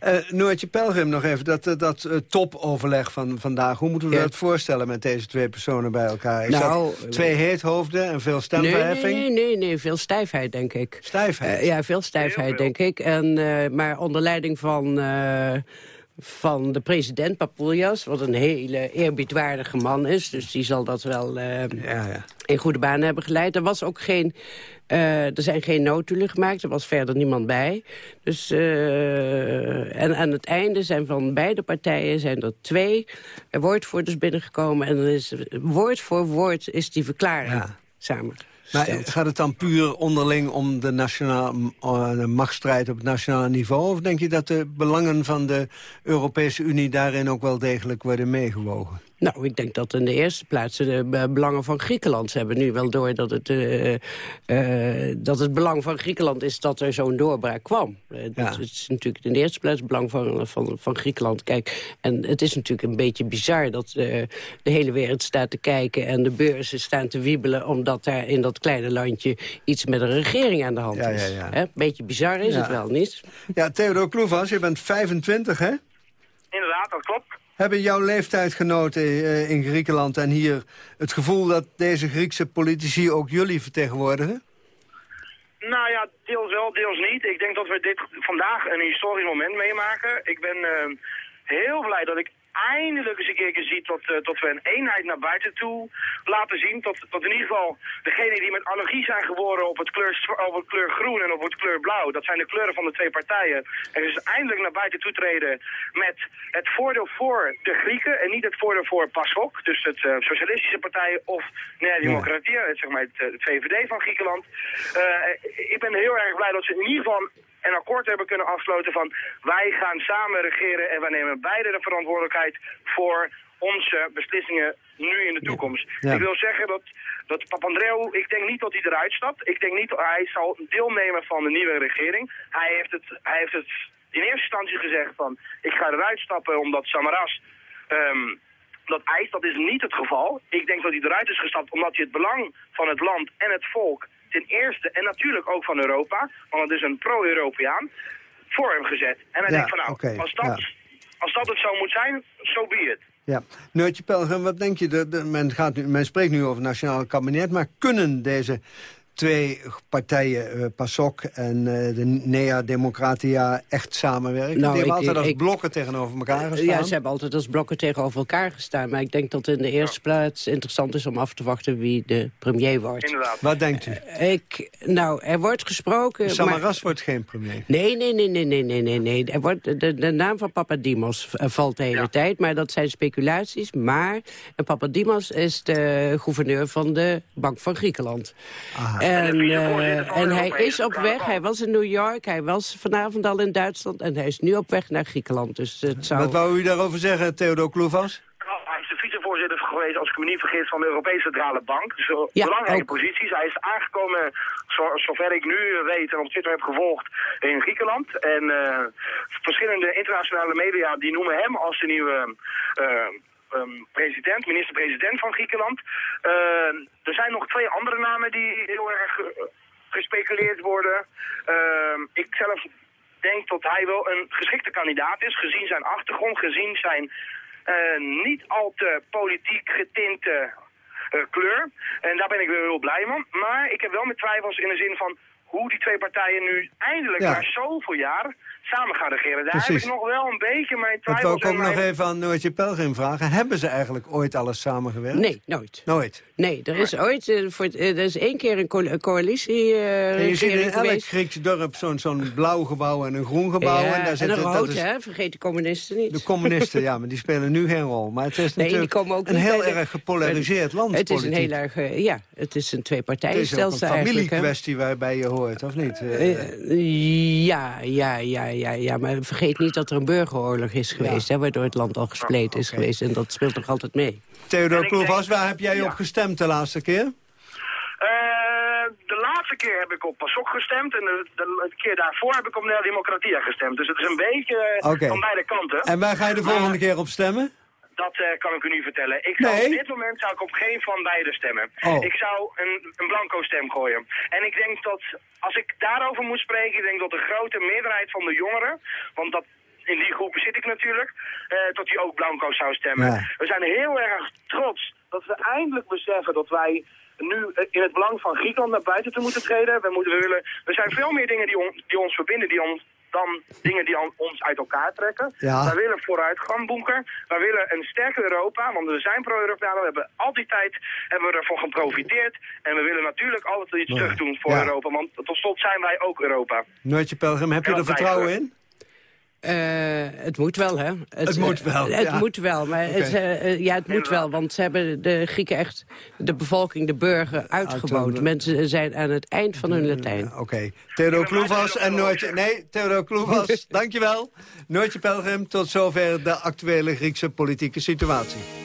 Speaker 10: Eh, Noortje Pelgrim nog even, dat, eh, dat eh, topoverleg van vandaag. Hoe moeten we
Speaker 23: Ja.
Speaker 10: dat voorstellen met deze twee personen bij elkaar? Is
Speaker 23: Nou,
Speaker 10: dat twee heethoofden en veel stemverheffing?
Speaker 23: nee, nee, nee, nee, veel stijfheid, denk ik.
Speaker 10: Stijfheid?
Speaker 23: Ja, veel stijfheid, denk ik. En, eh, maar onder leiding van, eh, van de president Papoulias... wat een hele eerbiedwaardige man is. Dus die zal dat wel eh, in goede banen hebben geleid. Er was ook geen... eh, er zijn geen nooddoelen gemaakt, er was verder niemand bij. Dus, eh, en aan het einde zijn van beide partijen zijn er twee woordvoerders binnengekomen. En dan is woord voor woord is die verklaring samen.
Speaker 10: Maar gaat het dan puur onderling om de, nationaal, uh, de machtsstrijd op het nationale niveau? Of denk je dat de belangen van de Europese Unie daarin ook wel degelijk worden meegewogen?
Speaker 23: Nou, ik denk dat in de eerste plaats de eh, belangen van Griekenland... ze hebben nu wel door dat het, eh, eh, dat het belang van Griekenland is... dat er zo'n doorbraak kwam. Eh, dat is natuurlijk in de eerste plaats het belang van, van, van Griekenland. Kijk, en het is natuurlijk een beetje bizar dat de hele wereld staat te kijken... en de beurzen staan te wiebelen... omdat daar in dat kleine landje iets met een regering aan de hand
Speaker 10: Ja,
Speaker 23: is.
Speaker 10: ja, ja.
Speaker 23: Hè? Beetje bizar is
Speaker 10: Ja.
Speaker 23: het wel, niet?
Speaker 10: Ja, Theodor Kloevas, je bent 25, hè?
Speaker 24: Inderdaad, dat klopt.
Speaker 10: Hebben jouw leeftijdgenoten eh, in Griekenland en hier het gevoel dat deze Griekse politici ook jullie vertegenwoordigen?
Speaker 24: Nou ja, deels wel, deels niet. Ik denk dat we dit vandaag een historisch moment meemaken. Ik ben eh, heel blij dat ik eindelijk eens een keer zie dat, eh, dat we een eenheid naar buiten toe laten zien. Dat, dat in ieder geval degenen die met allergie zijn geboren op het, kleur, zwa- op het kleur groen en op het kleur blauw, dat zijn de kleuren van de twee partijen. En dus eindelijk naar buiten toe treden met het voordeel voor de Grieken en niet het voordeel voor PASOK, dus het eh, Socialistische Partij of Nea Democratia, het, zeg maar het, eh, het VVD van Griekenland. Eh, ik ben heel erg blij dat ze in ieder geval een akkoord hebben kunnen afsluiten van wij gaan samen regeren en wij nemen beide de verantwoordelijkheid voor onze beslissingen nu in de toekomst.
Speaker 10: Ja.
Speaker 24: Ik wil zeggen dat, dat Papandreou, ik denk niet dat hij eruit stapt. Ik denk niet, hij zal deelnemen van de nieuwe regering. Hij heeft het, hij heeft het in eerste instantie gezegd van ik ga eruit stappen omdat Samaras ehm, dat eist. Dat is niet het geval. Ik denk dat hij eruit is gestapt omdat hij het belang van het land en het volk ten eerste en natuurlijk ook van Europa, want het is een pro-Europeaan, voor hem gezet. En hij
Speaker 10: Ja,
Speaker 24: denkt van nou, als, dat,
Speaker 10: ja.
Speaker 24: als dat het zo moet zijn, so be it.
Speaker 10: Ja. Neurtje Pelgrim, wat denk je? De, de- men, gaat nu, men spreekt nu over het nationaal kabinet, maar kunnen deze twee partijen, eh, PASOK en eh, de Nea Democratia, echt samenwerken?
Speaker 23: Nou,
Speaker 10: die hebben
Speaker 23: ik-
Speaker 10: altijd als
Speaker 23: ik-
Speaker 10: blokken tegenover elkaar gestaan.
Speaker 23: Ja, ze hebben altijd als blokken tegenover elkaar gestaan. Maar ik denk dat het in de eerste plaats interessant is om af te wachten wie de premier wordt.
Speaker 24: Inderdaad.
Speaker 10: Wat denkt u?
Speaker 23: Ik, nou, er wordt gesproken...
Speaker 10: Samaras
Speaker 23: maar-
Speaker 10: wordt geen premier.
Speaker 23: Nee, nee, nee, nee, nee, nee, nee. nee. Er wordt, de, de naam van Papadimos valt de hele tijd, maar dat zijn speculaties. Maar en Papadimos is de gouverneur van de Bank van Griekenland. En, eh, en hij is op weg, hij was in New York, hij was vanavond al in Duitsland... en hij is nu op weg naar Griekenland. Dus het zou...
Speaker 10: Wat wou u daarover zeggen, Theodor Kloevas?
Speaker 24: Nou, Hij is de vicevoorzitter geweest, als ik me niet vergis, van de Europese Centrale Bank. Dus een
Speaker 23: Ja,
Speaker 24: belangrijke
Speaker 23: ook.
Speaker 24: posities. Hij is aangekomen, zo, zover ik nu eh, weet en op Twitter heb gevolgd, in Griekenland. En eh, verschillende internationale media die noemen hem als de nieuwe eh, ehm, president, minister-president van Griekenland. Eh, er zijn nog twee andere namen die heel erg eh, gespeculeerd worden. Eh, ik zelf denk dat hij wel een geschikte kandidaat is, gezien zijn achtergrond, gezien zijn eh, niet al te politiek getinte eh, kleur. En daar ben ik wel heel blij van. Maar ik heb wel mijn twijfels in de zin van hoe die twee partijen nu eindelijk
Speaker 10: Ja.
Speaker 24: na zoveel jaar samen gaan regeren. Daar
Speaker 10: Precies.
Speaker 24: heb ik nog wel een beetje mijn twijfels
Speaker 10: ik ook
Speaker 24: en
Speaker 10: nog even aan Noortje Pelgrim vragen. Hebben ze eigenlijk ooit alles samengewerkt?
Speaker 23: Nee, nooit.
Speaker 10: Nooit.
Speaker 23: Nee, er is ooit, eh, voor eh, er is één keer een co- een coalitie
Speaker 10: En je ziet in elk
Speaker 23: geweest.
Speaker 10: Grieks dorp zo'n zo'n blauw gebouw en een groen gebouw.
Speaker 23: Ja,
Speaker 10: en daar
Speaker 23: en
Speaker 10: zitten,
Speaker 23: een
Speaker 10: dat
Speaker 23: rood,
Speaker 10: is-
Speaker 23: hè? Vergeet de communisten niet.
Speaker 10: De communisten, ja, maar die spelen nu geen rol. Maar het is
Speaker 23: Nee, die
Speaker 10: natuurlijk
Speaker 23: komen ook
Speaker 10: een heel erg gepolariseerd land.
Speaker 23: Het is een heel erg, ja, het is een
Speaker 10: Het is ook
Speaker 23: twee-partijenstelsel
Speaker 10: een familiekwestie waarbij je hoort, of niet?
Speaker 23: Ja, ja, ja, ja, ja, maar vergeet niet dat er een burgeroorlog is geweest... Hè, waardoor het land al gespleten is geweest. En dat speelt toch altijd mee.
Speaker 10: Theodor Kloevas, waar heb jij op gestemd de laatste keer?
Speaker 24: Eh, de laatste keer heb ik op PASOK gestemd en de, de keer daarvoor heb ik op Nea Democratia gestemd. Dus het is een beetje van beide kanten.
Speaker 10: En waar ga je de volgende keer op stemmen?
Speaker 24: Dat eh, kan ik u niet vertellen. Ik zou
Speaker 10: Nee?
Speaker 24: Op dit moment zou ik op geen van beide stemmen.
Speaker 10: Oh.
Speaker 24: Ik zou een, een blanco stem gooien. En ik denk dat, als ik daarover moet spreken, ik denk dat de grote meerderheid van de jongeren, want dat, in die groepen zit ik natuurlijk, eh, dat die ook blanco zou stemmen.
Speaker 10: Ja.
Speaker 24: We zijn heel erg trots dat we eindelijk beseffen dat wij nu eh, in het belang van Griekenland naar buiten te moeten treden. We, moeten, we, willen, er zijn veel meer dingen die, on- die ons verbinden die ons, dan dingen die ons uit elkaar trekken.
Speaker 10: Ja.
Speaker 24: Wij willen vooruitgang boeken. Wij willen een sterker Europa, want we zijn pro-Europeanen. We hebben al die tijd hebben we ervan geprofiteerd. En we willen natuurlijk altijd iets terug doen voor
Speaker 10: Ja.
Speaker 24: Europa. Want tot slot zijn wij ook Europa.
Speaker 10: Noortje Pelgrim, heb je er vertrouwen in?
Speaker 23: Eh, het moet wel, hè?
Speaker 10: Het moet wel,
Speaker 23: Het
Speaker 10: ja.
Speaker 23: moet wel, maar het, eh, eh, ja, het moet wel. Want ze hebben de Grieken echt, de bevolking, de burger, uitgeboond.
Speaker 10: Uit-
Speaker 23: Mensen zijn aan het eind van hun Latijn.
Speaker 10: Oké. Theodor Kloevas en Noortje... Nee, Theodor Kloevas, *laughs* dankjewel. Noortje Pelgrim, tot zover de actuele Griekse politieke situatie.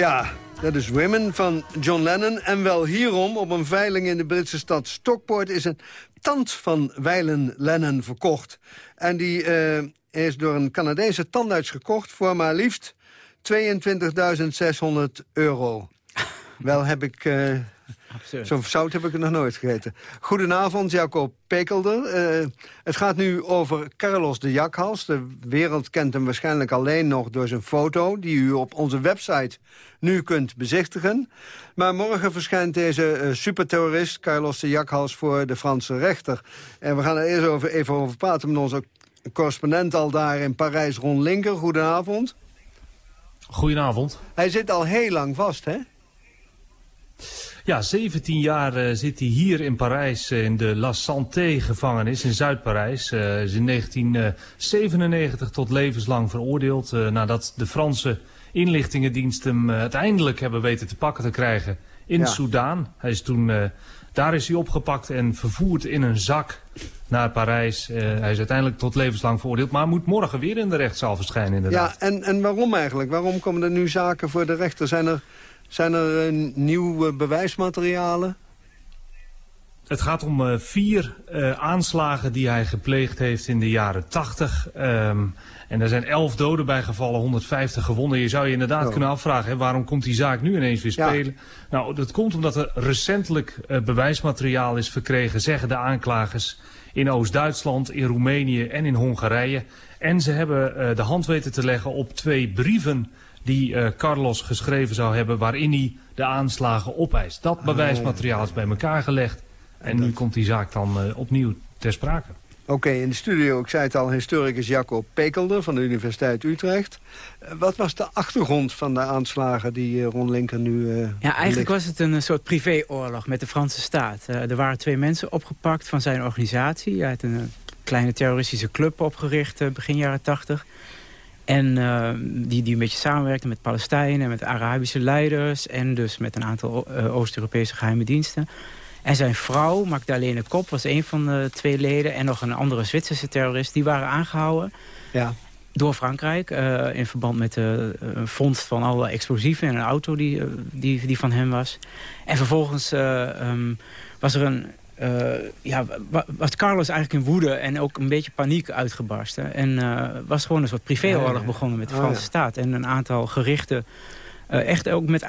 Speaker 10: Ja, dat is Women van John Lennon. En wel hierom, op een veiling in de Britse stad Stockport... is een tand van Weilen Lennon verkocht. En die eh, is door een Canadese tandarts gekocht... voor maar liefst 22.600 euro. *laughs* wel heb ik... eh, Zo'n zout heb ik er nog nooit gegeten. Goedenavond, Jacob Pekelder. Eh, het gaat nu over Carlos de Jakhals. De wereld kent hem waarschijnlijk alleen nog door zijn foto... die u op onze website nu kunt bezichtigen. Maar morgen verschijnt deze eh, superterrorist Carlos de Jakhals... voor de Franse rechter. En we gaan er eerst over, even over praten met onze correspondent al daar in Parijs, Ron Linker. Goedenavond.
Speaker 25: Goedenavond.
Speaker 10: Hij zit al heel lang vast, hè?
Speaker 25: Ja, 17 jaar eh, zit hij hier in Parijs eh, in de La Santé-gevangenis in Zuid-Parijs. Hij is in 1997 tot levenslang veroordeeld eh, nadat de Franse inlichtingendienst hem eh, uiteindelijk hebben weten te pakken te krijgen in
Speaker 10: Ja.
Speaker 25: Soudaan. Hij is toen, eh, daar is hij opgepakt en vervoerd in een zak naar Parijs. Eh, hij is uiteindelijk tot levenslang veroordeeld, maar moet morgen weer in de rechtszaal verschijnen inderdaad.
Speaker 10: Ja, en, en waarom eigenlijk? Waarom komen er nu zaken voor de rechter? Zijn er, zijn er eh, nieuwe bewijsmaterialen?
Speaker 25: Het gaat om eh, vier eh, aanslagen die hij gepleegd heeft in de jaren 80. Ehm, en er zijn elf doden bij gevallen, 150 gewonden. Je zou je inderdaad
Speaker 10: Oh.
Speaker 25: kunnen afvragen, hè, waarom komt die zaak nu ineens weer
Speaker 10: Ja.
Speaker 25: spelen? Nou, dat komt omdat er recentelijk bewijsmateriaal is verkregen, zeggen de aanklagers, in Oost-Duitsland, in Roemenië en in Hongarije. En ze hebben de hand weten te leggen op twee brieven die eh, Carlos geschreven zou hebben, waarin hij de aanslagen opeist. Dat bewijsmateriaal is bij elkaar gelegd. En nu komt die zaak dan eh, opnieuw ter sprake.
Speaker 10: Oké, in de studio, ik zei het al, historicus Jacob Pekelder van de Universiteit Utrecht. Eh, wat was de achtergrond van de aanslagen die Ron Linker nu... eh,
Speaker 26: Ja, eigenlijk was het een soort privéoorlog met de Franse staat. Eh, er waren twee mensen opgepakt van zijn organisatie. Hij had een kleine terroristische club opgericht begin jaren tachtig. En eh, die, die een beetje samenwerkte met Palestijnen, met Arabische leiders... en dus met een aantal eh, Oost-Europese geheime diensten. En zijn vrouw, Magdalene Kop, was een van de twee leden... en nog een andere Zwitserse terrorist, die waren aangehouden...
Speaker 10: Ja.
Speaker 26: door Frankrijk eh, in verband met de een vondst van alle explosieven... en een auto die, eh, die, die van hem was. En vervolgens eh, ehm, was er een... eh, ja, wa- was Carlos eigenlijk in woede en ook een beetje paniek uitgebarsten. En eh, was gewoon een soort privéoorlog
Speaker 10: Ja, ja.
Speaker 26: begonnen met de
Speaker 10: Oh,
Speaker 26: Franse
Speaker 10: ja.
Speaker 26: staat. En een aantal gerichten eh, echt ook met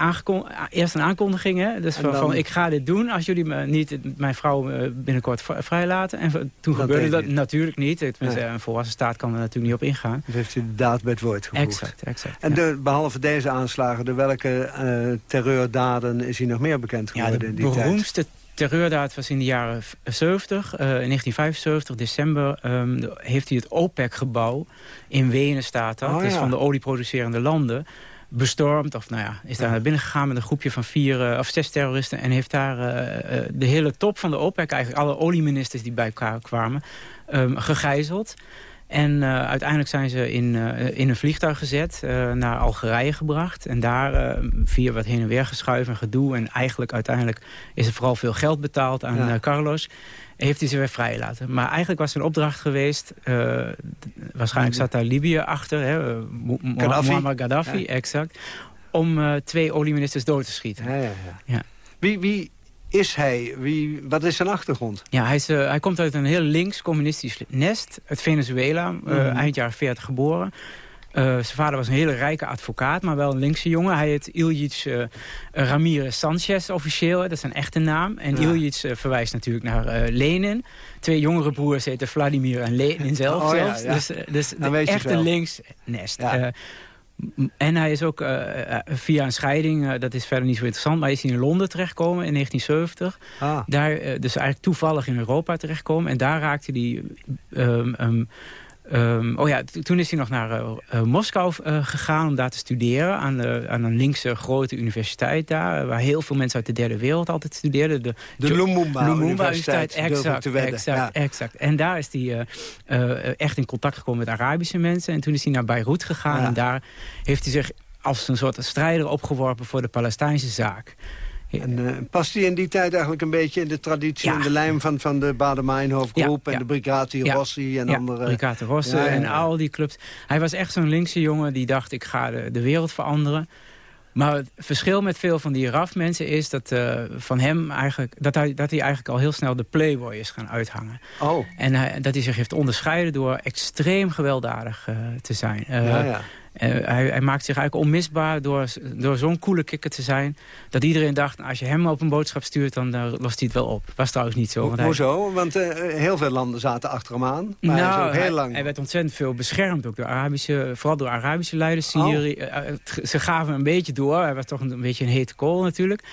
Speaker 26: eerst een aankondiging. Hè? Dus van,
Speaker 10: dan-
Speaker 26: van, ik ga dit doen als jullie me niet, mijn vrouw binnenkort vrijlaten. En toen
Speaker 10: Dat
Speaker 26: gebeurde dat natuurlijk niet. Een volwassen staat kan er natuurlijk niet op ingaan.
Speaker 10: Dus heeft u de daad bij het woord gevoegd.
Speaker 26: Exact, exact.
Speaker 10: En de, behalve deze aanslagen, door welke terreurdaden is hij nog meer bekend geworden
Speaker 26: de
Speaker 10: in die tijd?
Speaker 26: beroemdste terreurdaad was in de jaren 70. in 1975, december, ehm, heeft hij het OPEC-gebouw in Wenen staat dat.
Speaker 10: Oh,
Speaker 26: dus
Speaker 10: ja.
Speaker 26: van de olieproducerende landen bestormd. Of nou ja, is daar naar binnen gegaan met een groepje van vier eh, of zes terroristen. En heeft daar eh, eh, de hele top van de OPEC, eigenlijk alle olieministers die bij elkaar kwamen, ehm, gegijzeld. En eh, uiteindelijk zijn ze in, eh, in een vliegtuig gezet, eh, naar Algerije gebracht. En daar via wat heen en weer geschuiven en gedoe. En eigenlijk uiteindelijk is er vooral veel geld betaald aan
Speaker 10: Ja.
Speaker 26: Carlos. Heeft hij ze weer vrijgelaten. Maar eigenlijk was een opdracht geweest. waarschijnlijk zat daar Libië achter. Hè,
Speaker 10: Gaddafi.
Speaker 26: Muammar Gaddafi,
Speaker 10: Ja.
Speaker 26: exact. Om twee olieministers dood te schieten.
Speaker 10: Ja, ja, ja.
Speaker 26: Ja.
Speaker 10: Wie, wie is hij? Wie, wat is zijn achtergrond?
Speaker 26: Ja, hij, is, eh, hij komt uit een heel links communistisch nest. Uit Venezuela,
Speaker 10: Mhm.
Speaker 26: eind jaren 40 geboren. Eh, zijn vader was een hele rijke advocaat, maar wel een linkse jongen. Hij heet Ilyich Ramirez Sanchez officieel, hè, dat is zijn echte naam. En
Speaker 10: Ja.
Speaker 26: Ilyich verwijst natuurlijk naar Lenin. Twee jongere broers heten Vladimir en Lenin *laughs* zelf.
Speaker 10: Oh, ja,
Speaker 26: zelfs.
Speaker 10: ja.
Speaker 26: Dus, eh, dus
Speaker 10: Dan
Speaker 26: de echte links nest. En hij is ook eh, eh, via een scheiding, eh, dat is verder niet zo interessant... maar is hij in Londen terechtgekomen in 1970.
Speaker 10: Ah.
Speaker 26: Daar, dus eigenlijk toevallig in Europa terechtkomen. En daar raakte hij... ehm, ehm, ehm, oh ja, toen is hij nog naar eh, eh, Moskou eh, gegaan om daar te studeren. Aan, de, aan een linkse grote universiteit daar. Waar heel veel mensen uit de derde wereld altijd studeerden. De,
Speaker 10: De Lumumba
Speaker 26: Universiteit. Exact, exact,
Speaker 10: Ja.
Speaker 26: exact. En daar is hij echt in contact gekomen met Arabische mensen. En toen is hij naar Beirut gegaan.
Speaker 10: Ja.
Speaker 26: En daar heeft hij zich als een soort strijder opgeworpen voor de Palestijnse zaak.
Speaker 10: En eh, past hij in die tijd eigenlijk een beetje in de traditie
Speaker 26: Ja.
Speaker 10: en de lijm van, van de Baden-Meinhof groep
Speaker 26: Ja,
Speaker 10: en
Speaker 26: ja.
Speaker 10: de Brigati
Speaker 26: Ja.
Speaker 10: Rossi en
Speaker 26: ja,
Speaker 10: andere... Ja, ja,
Speaker 26: en
Speaker 10: ja.
Speaker 26: al die clubs. Hij was echt zo'n linkse jongen die dacht, ik ga de, de wereld veranderen. Maar het verschil met veel van die RAF-mensen is dat, eh, van hem eigenlijk, dat, hij, dat hij eigenlijk al heel snel de playboy is gaan uithangen.
Speaker 10: Oh.
Speaker 26: En hij, dat hij zich heeft onderscheiden door extreem gewelddadig eh, te zijn. Eh, hij, hij maakt zich eigenlijk onmisbaar door, door zo'n coole kikker te zijn... dat iedereen dacht, nou, als je hem op een boodschap stuurt... dan lost hij het wel op. Was trouwens niet zo. Want hij,
Speaker 10: Hoezo? Want eh, heel veel landen zaten achter hem aan. Maar hij is
Speaker 26: nou,
Speaker 10: ook heel lang...
Speaker 26: hij werd ontzettend veel beschermd, ook door Arabische, vooral door Arabische leiders.
Speaker 10: Oh.
Speaker 26: Syrië. Eh, ze gaven hem een beetje door. Hij was toch een, een beetje een hete kool natuurlijk.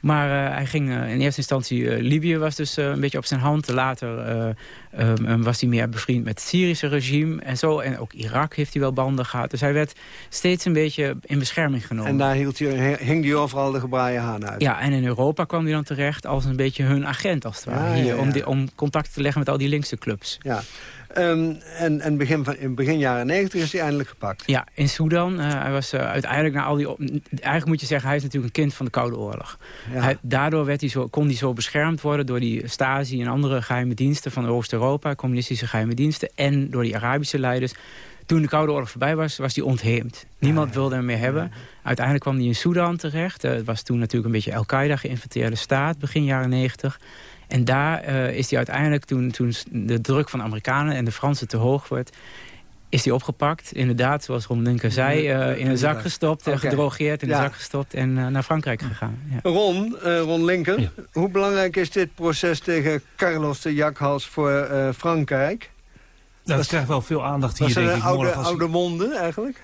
Speaker 26: Maar eh, hij ging eh, in eerste instantie... eh, Libië was dus een beetje op zijn hand. Later eh, ehm, ehm, was hij meer bevriend met het Syrische regime en zo. En ook Irak heeft hij wel banden gehad. Dus hij werd steeds een beetje in bescherming genomen.
Speaker 10: En daar hield hij, hing hij overal de gebraaide haan uit.
Speaker 26: Ja, en in Europa kwam hij dan terecht als een beetje hun agent, als het ware.
Speaker 10: Ja, ja,
Speaker 26: Hier,
Speaker 10: ja.
Speaker 26: Om, die- om contact te leggen met al die linkse clubs.
Speaker 10: Ja. Ehm, en en begin, van, in begin jaren negentig is hij eindelijk gepakt.
Speaker 26: Ja, in Sudan. eh, hij was eh, uiteindelijk na al die... Eigenlijk moet je zeggen, hij is natuurlijk een kind van de Koude Oorlog.
Speaker 10: Ja.
Speaker 26: Hij, daardoor werd hij zo, kon hij zo beschermd worden door die Stasi en andere geheime diensten van Oost-Europa, communistische geheime diensten, en door die Arabische leiders. Toen de Koude Oorlog voorbij was, was hij ontheemd. Niemand wilde hem meer hebben. Uiteindelijk kwam hij in Sudan terecht. Eh, het was toen natuurlijk een beetje Al-Qaeda geïnfiltreerde staat, begin jaren negentig. En daar eh, is hij uiteindelijk, toen, toen de druk van de Amerikanen en de Fransen te hoog werd... is hij opgepakt, inderdaad, zoals Ron Linker zei... eh, in een zak gestopt, en
Speaker 10: Oké.
Speaker 26: gedrogeerd, in
Speaker 10: Ja.
Speaker 26: een zak gestopt... en eh, naar Frankrijk gegaan. Ja.
Speaker 10: Ron, eh, Ron Linker, hoe belangrijk is dit proces tegen Carlos de Jakhals voor eh, Frankrijk?
Speaker 25: Nou, dat krijgt wel veel aandacht hier,
Speaker 10: er
Speaker 25: denk ik,
Speaker 10: oude,
Speaker 25: morgen. Als
Speaker 10: oude monde eigenlijk?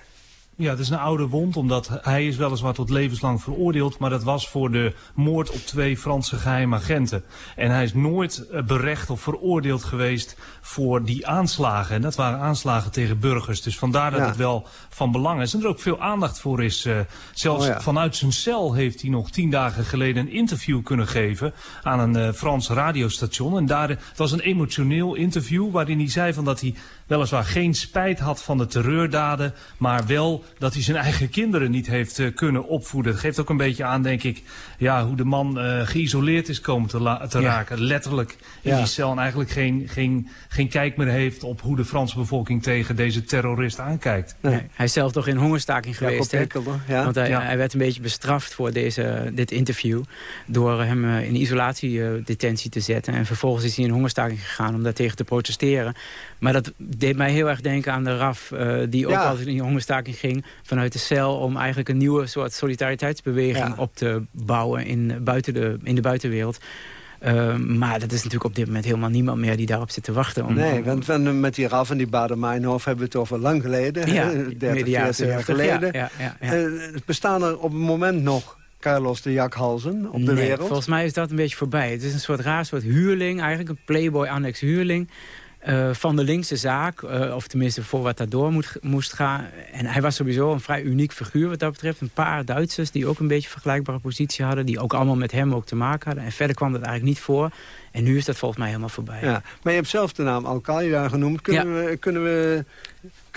Speaker 25: Ja, het is een oude wond, omdat hij is weliswaar tot levenslang veroordeeld... maar dat was voor de moord op twee Franse geheime agenten. En hij is nooit eh, berecht of veroordeeld geweest voor die aanslagen. En dat waren aanslagen tegen burgers. Dus vandaar dat
Speaker 10: Ja.
Speaker 25: het wel van belang is. En er ook veel aandacht voor is. eh, zelfs
Speaker 10: Oh ja.
Speaker 25: vanuit zijn cel heeft hij nog tien dagen geleden een interview kunnen geven... aan een eh, Frans radiostation. En daar, het was een emotioneel interview waarin hij zei van dat hij weliswaar geen spijt had van de terreurdaden... maar wel dat hij zijn eigen kinderen niet heeft eh, kunnen opvoeden. Dat geeft ook een beetje aan, denk ik, ja, hoe de man eh, geïsoleerd is komen te, la- te
Speaker 26: Ja.
Speaker 25: raken. Letterlijk in
Speaker 26: Ja.
Speaker 25: die cel en eigenlijk geen, geen, geen kijk meer heeft... op hoe de Franse bevolking tegen deze terrorist aankijkt.
Speaker 26: Nee, Hij is zelf toch in hongerstaking geweest. hè?
Speaker 10: Ja.
Speaker 26: Want hij,
Speaker 25: Ja.
Speaker 26: hij werd een beetje bestraft voor deze, dit interview. Door hem eh, in isolatiedetentie te zetten. En vervolgens is hij in hongerstaking gegaan om daartegen te protesteren. Maar dat deed mij heel erg denken aan de RAF. eh, die ook altijd in hongerstaking ging vanuit de cel. Om eigenlijk een nieuwe soort solidariteitsbeweging
Speaker 10: Ja.
Speaker 26: op te bouwen in, buiten de, in de buitenwereld. Eh, maar dat is natuurlijk op dit moment helemaal niemand meer die daarop zit te wachten. Om,
Speaker 10: Nee, want van, met die RAF en die Baden-Meinhof hebben we het over lang geleden.
Speaker 26: Ja, *laughs*
Speaker 10: hè, 30,
Speaker 26: midden jaren
Speaker 10: 40 jaar
Speaker 26: 70, ja,
Speaker 10: geleden.
Speaker 26: ja, ja, ja.
Speaker 10: Eh, bestaan er op het moment nog Carlos de Jakhalzen op de
Speaker 26: Nee,
Speaker 10: wereld?
Speaker 26: volgens mij is dat een beetje voorbij. Het is een soort raar soort huurling, eigenlijk een Playboy-annex huurling... eh, van de linkse zaak, eh, of tenminste voor wat daardoor moet, moest gaan. En hij was sowieso een vrij uniek figuur wat dat betreft. Een paar Duitsers die ook een beetje vergelijkbare positie hadden... die ook allemaal met hem ook te maken hadden. En verder kwam dat eigenlijk niet voor. En nu is dat volgens mij helemaal voorbij.
Speaker 10: Ja, maar je hebt zelf de naam Al-Qaeda genoemd. Kunnen, we, kunnen we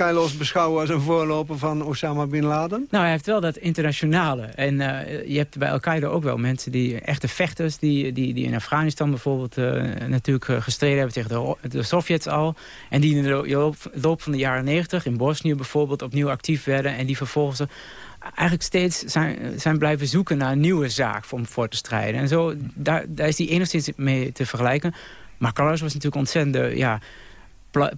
Speaker 10: Carlos beschouwen als een voorloper van Osama Bin Laden?
Speaker 26: Nou, hij heeft wel dat internationale. En eh, je hebt bij Al-Qaeda ook wel mensen, die echte vechters... die, die, die in Afghanistan bijvoorbeeld eh, natuurlijk eh, gestreden hebben tegen de, Sovjets al. En die in de loop, van de jaren negentig in Bosnië bijvoorbeeld opnieuw actief werden. En die vervolgens eigenlijk steeds zijn, zijn blijven zoeken naar een nieuwe zaak om voor te strijden. En zo, daar, daar is hij enigszins mee te vergelijken. Maar Carlos was natuurlijk ontzettend... Ja,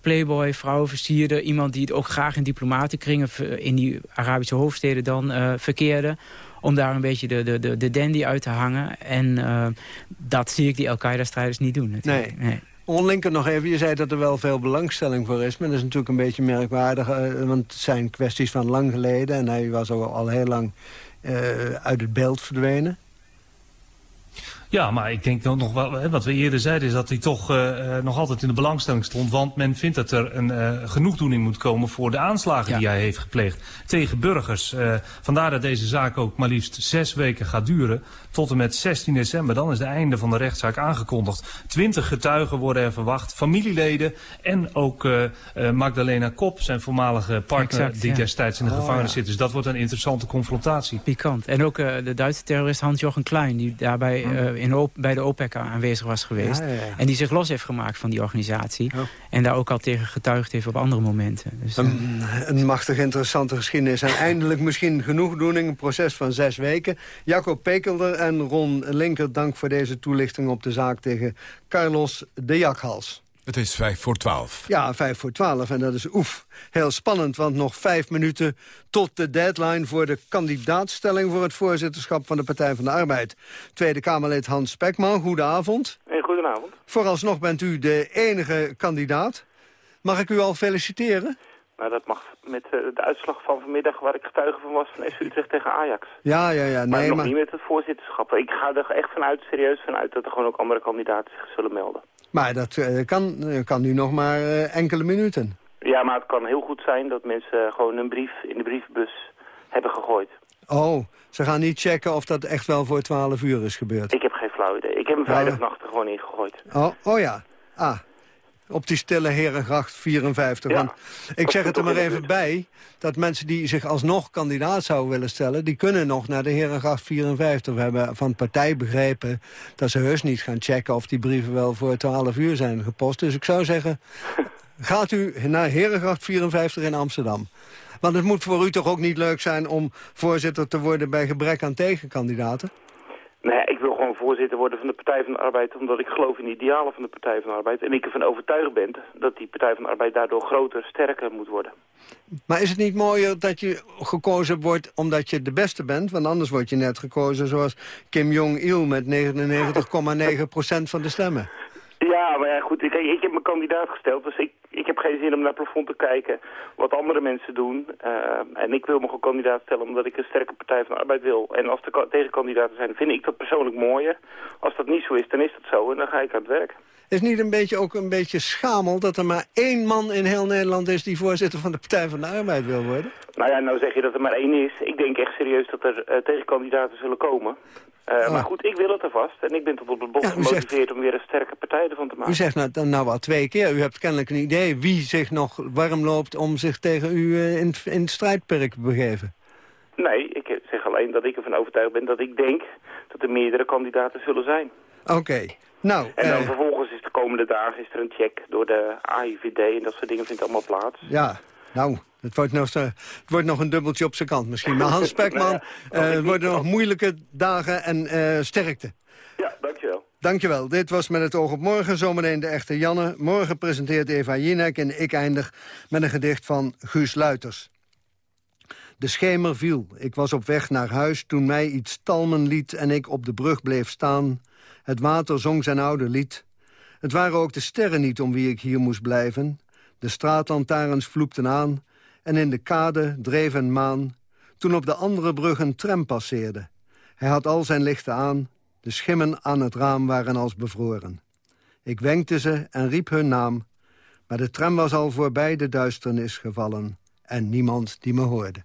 Speaker 26: playboy, vrouwenversierder. Iemand die het ook graag in diplomatenkringen... in die Arabische hoofdsteden dan eh, verkeerde. Om daar een beetje de, de, de, dandy uit te hangen. En eh, dat zie ik die Al-Qaeda-strijders niet doen. natuurlijk.
Speaker 10: Nee. Onlinker nog even, je zei dat er wel veel belangstelling voor is. Maar dat is natuurlijk een beetje merkwaardig. eh, want het zijn kwesties van lang geleden. En hij was al, al heel lang uit het beeld verdwenen.
Speaker 25: Ja, maar ik denk dan nog wel, hè, wat we eerder zeiden, is dat hij toch eh, eh, nog altijd in de belangstelling stond. Want men vindt dat er een eh, genoegdoening moet komen voor de aanslagen die hij heeft gepleegd tegen burgers. Vandaar dat deze zaak ook maar liefst zes weken gaat duren. Tot en met 16 december, dan is de einde van de rechtszaak aangekondigd. Twintig getuigen worden er verwacht, familieleden en ook Magdalena Kop, zijn voormalige partner
Speaker 26: Exact,
Speaker 25: die
Speaker 26: ja.
Speaker 25: destijds in de
Speaker 26: Oh,
Speaker 25: gevangenis
Speaker 26: ja.
Speaker 25: zit. Dus dat wordt een interessante confrontatie.
Speaker 26: Pikant. En ook de Duitse terrorist Hans-Jochen Klein... die daarbij eh, in bij de OPEC aanwezig was geweest.
Speaker 10: Ja, ja, ja.
Speaker 26: En die zich los heeft gemaakt van die organisatie. En daar ook al tegen getuigd heeft op andere momenten. Dus, eh,
Speaker 10: Een, een machtig interessante geschiedenis. En eindelijk misschien genoegdoening. Een proces van zes weken. Jacob Pekelder en Ron Linker, dank voor deze toelichting op de zaak tegen Carlos de Jakhals.
Speaker 9: Het is vijf voor twaalf.
Speaker 10: Ja, vijf voor twaalf. En dat is oef. Heel spannend, want nog vijf minuten tot de deadline... voor de kandidaatstelling voor het voorzitterschap van de Partij van de Arbeid. Tweede Kamerlid Hans Spekman, goedenavond.
Speaker 27: Hey, goedenavond.
Speaker 10: Vooralsnog bent u de enige kandidaat. Mag ik u al feliciteren?
Speaker 27: Nou, dat mag met eh, de uitslag van vanmiddag waar ik getuige van was van SV Utrecht tegen Ajax.
Speaker 10: Ja, ja, ja.
Speaker 27: maar
Speaker 10: Nee,
Speaker 27: nog
Speaker 10: maar...
Speaker 27: niet met het voorzitterschap. Ik ga er echt vanuit, serieus vanuit, dat er gewoon ook andere kandidaten zich zullen melden.
Speaker 10: Maar dat eh, kan, eh, kan nu nog maar eh, enkele minuten.
Speaker 27: Ja, maar het kan heel goed zijn dat mensen gewoon een brief in de brievenbus hebben gegooid.
Speaker 10: Oh, ze gaan niet checken of dat echt wel voor 12 uur is gebeurd.
Speaker 27: Ik heb geen flauw idee. Ik heb hem
Speaker 10: Ja,
Speaker 27: vrijdagnacht er gewoon ingegooid.
Speaker 10: Oh, oh ja. Ah, op die stille Herengracht 54. Want ik zeg het er maar *laughs* even bij... dat mensen die zich alsnog kandidaat zouden willen stellen... die kunnen nog naar de Herengracht 54. We hebben van partij begrepen dat ze heus niet gaan checken... of die brieven wel voor 12 uur zijn gepost. Dus ik zou zeggen, *laughs* gaat u naar Herengracht 54 in Amsterdam. Want het moet voor u toch ook niet leuk zijn om voorzitter te worden... bij gebrek aan tegenkandidaten?
Speaker 27: Nee, ik wil gewoon voorzitter worden van de Partij van de Arbeid... omdat ik geloof in de idealen van de Partij van de Arbeid. En ik ervan overtuigd ben dat die Partij van de Arbeid daardoor groter, sterker moet worden.
Speaker 10: Maar is het niet mooier dat je gekozen wordt omdat je de beste bent? Want anders word je net gekozen zoals Kim Jong-il met *laughs* 99,9% van de stemmen.
Speaker 27: Ja, maar ja, goed, ik, ik heb mijn kandidaat gesteld, dus ik, ik heb geen zin om naar het plafond te kijken wat andere mensen doen. Eh, en ik wil me gewoon kandidaat stellen omdat ik een sterke Partij van de Arbeid wil. En als er ka- tegenkandidaten zijn, vind ik dat persoonlijk mooier. Als dat niet zo is, dan is dat zo en dan ga ik aan het werk.
Speaker 10: Is niet een beetje ook een beetje schamel dat er maar één man in heel Nederland is... die voorzitter van de Partij van de Arbeid wil worden?
Speaker 27: Nou ja, nou zeg je dat er maar één is. Ik denk echt serieus dat er eh, tegenkandidaten zullen komen. Eh, Maar goed, ik wil het alvast. En ik ben tot op het bot
Speaker 10: Ja, u zegt-
Speaker 27: gemotiveerd om weer een sterke partij ervan te maken.
Speaker 10: U zegt nou, dan nou al twee keer. U hebt kennelijk een idee wie zich nog warm loopt... om zich tegen u eh, in, het- in het strijdperk te begeven.
Speaker 27: Nee, ik zeg alleen dat ik ervan overtuigd ben dat ik denk dat er meerdere kandidaten zullen zijn.
Speaker 10: Oké. Nou,
Speaker 27: En dan
Speaker 10: eh,
Speaker 27: vervolgens is de komende dagen is er een check door de AIVD en dat soort dingen vindt allemaal plaats.
Speaker 10: ja, nou... Het wordt, nog, het wordt nog een dubbeltje op zijn kant misschien. Maar Hans *laughs* Spekman,
Speaker 27: Nou ja,
Speaker 10: eh, het
Speaker 27: niet
Speaker 10: worden nog moeilijke dagen en eh, sterkte.
Speaker 27: Ja, dankjewel.
Speaker 10: Dankjewel. Dit was Met het oog op morgen. Zometeen de echte Janne. Morgen presenteert Eva Jinek en ik eindig met een gedicht van Guus Luiters. De schemer viel. Ik was op weg naar huis toen mij iets talmen liet... en ik op de brug bleef staan. Het water zong zijn oude lied. Het waren ook de sterren niet om wie ik hier moest blijven. De straatlantaarns vloekten aan... en in de kade dreef een maan... toen op de andere brug een tram passeerde. Hij had al zijn lichten aan, de schimmen aan het raam waren als bevroren. Ik wenkte ze en riep hun naam, maar de tram was al voorbij de duisternis gevallen... en niemand die me hoorde.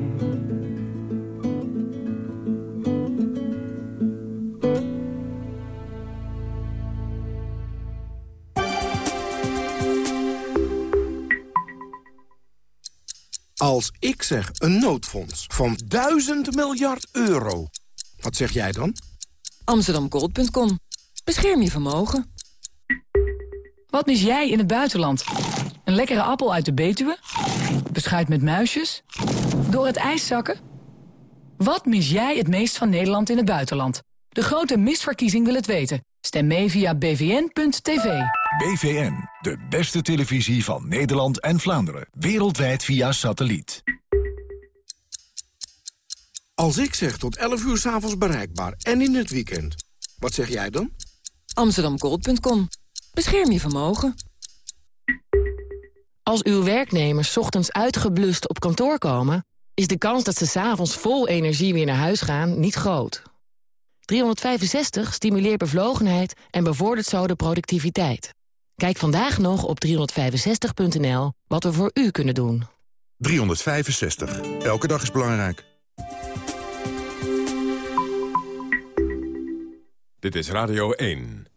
Speaker 28: Ik zeg een noodfonds van 1000 miljard euro, wat zeg jij dan?
Speaker 29: Amsterdamgold.com. Bescherm je vermogen.
Speaker 30: Wat mis jij in het buitenland? Een lekkere appel uit de Betuwe? Beschuit met muisjes? Door het ijs zakken? Wat mis jij het meest van Nederland in het buitenland? De grote misverkiezing wil het weten. Stem mee via bvn.tv.
Speaker 31: BVN, de beste televisie van Nederland en Vlaanderen. Wereldwijd via satelliet.
Speaker 28: Als ik zeg tot 11 uur s'avonds bereikbaar en in het weekend, wat zeg jij dan?
Speaker 29: Amsterdamgold.com. Bescherm je vermogen.
Speaker 32: Als uw werknemers ochtends uitgeblust op kantoor komen... is de kans dat ze s'avonds vol energie weer naar huis gaan niet groot. 365 stimuleert bevlogenheid en bevordert zo de productiviteit. Kijk vandaag nog op 365.nl wat we voor u kunnen doen.
Speaker 33: 365. Elke dag is belangrijk.
Speaker 9: Dit is Radio 1.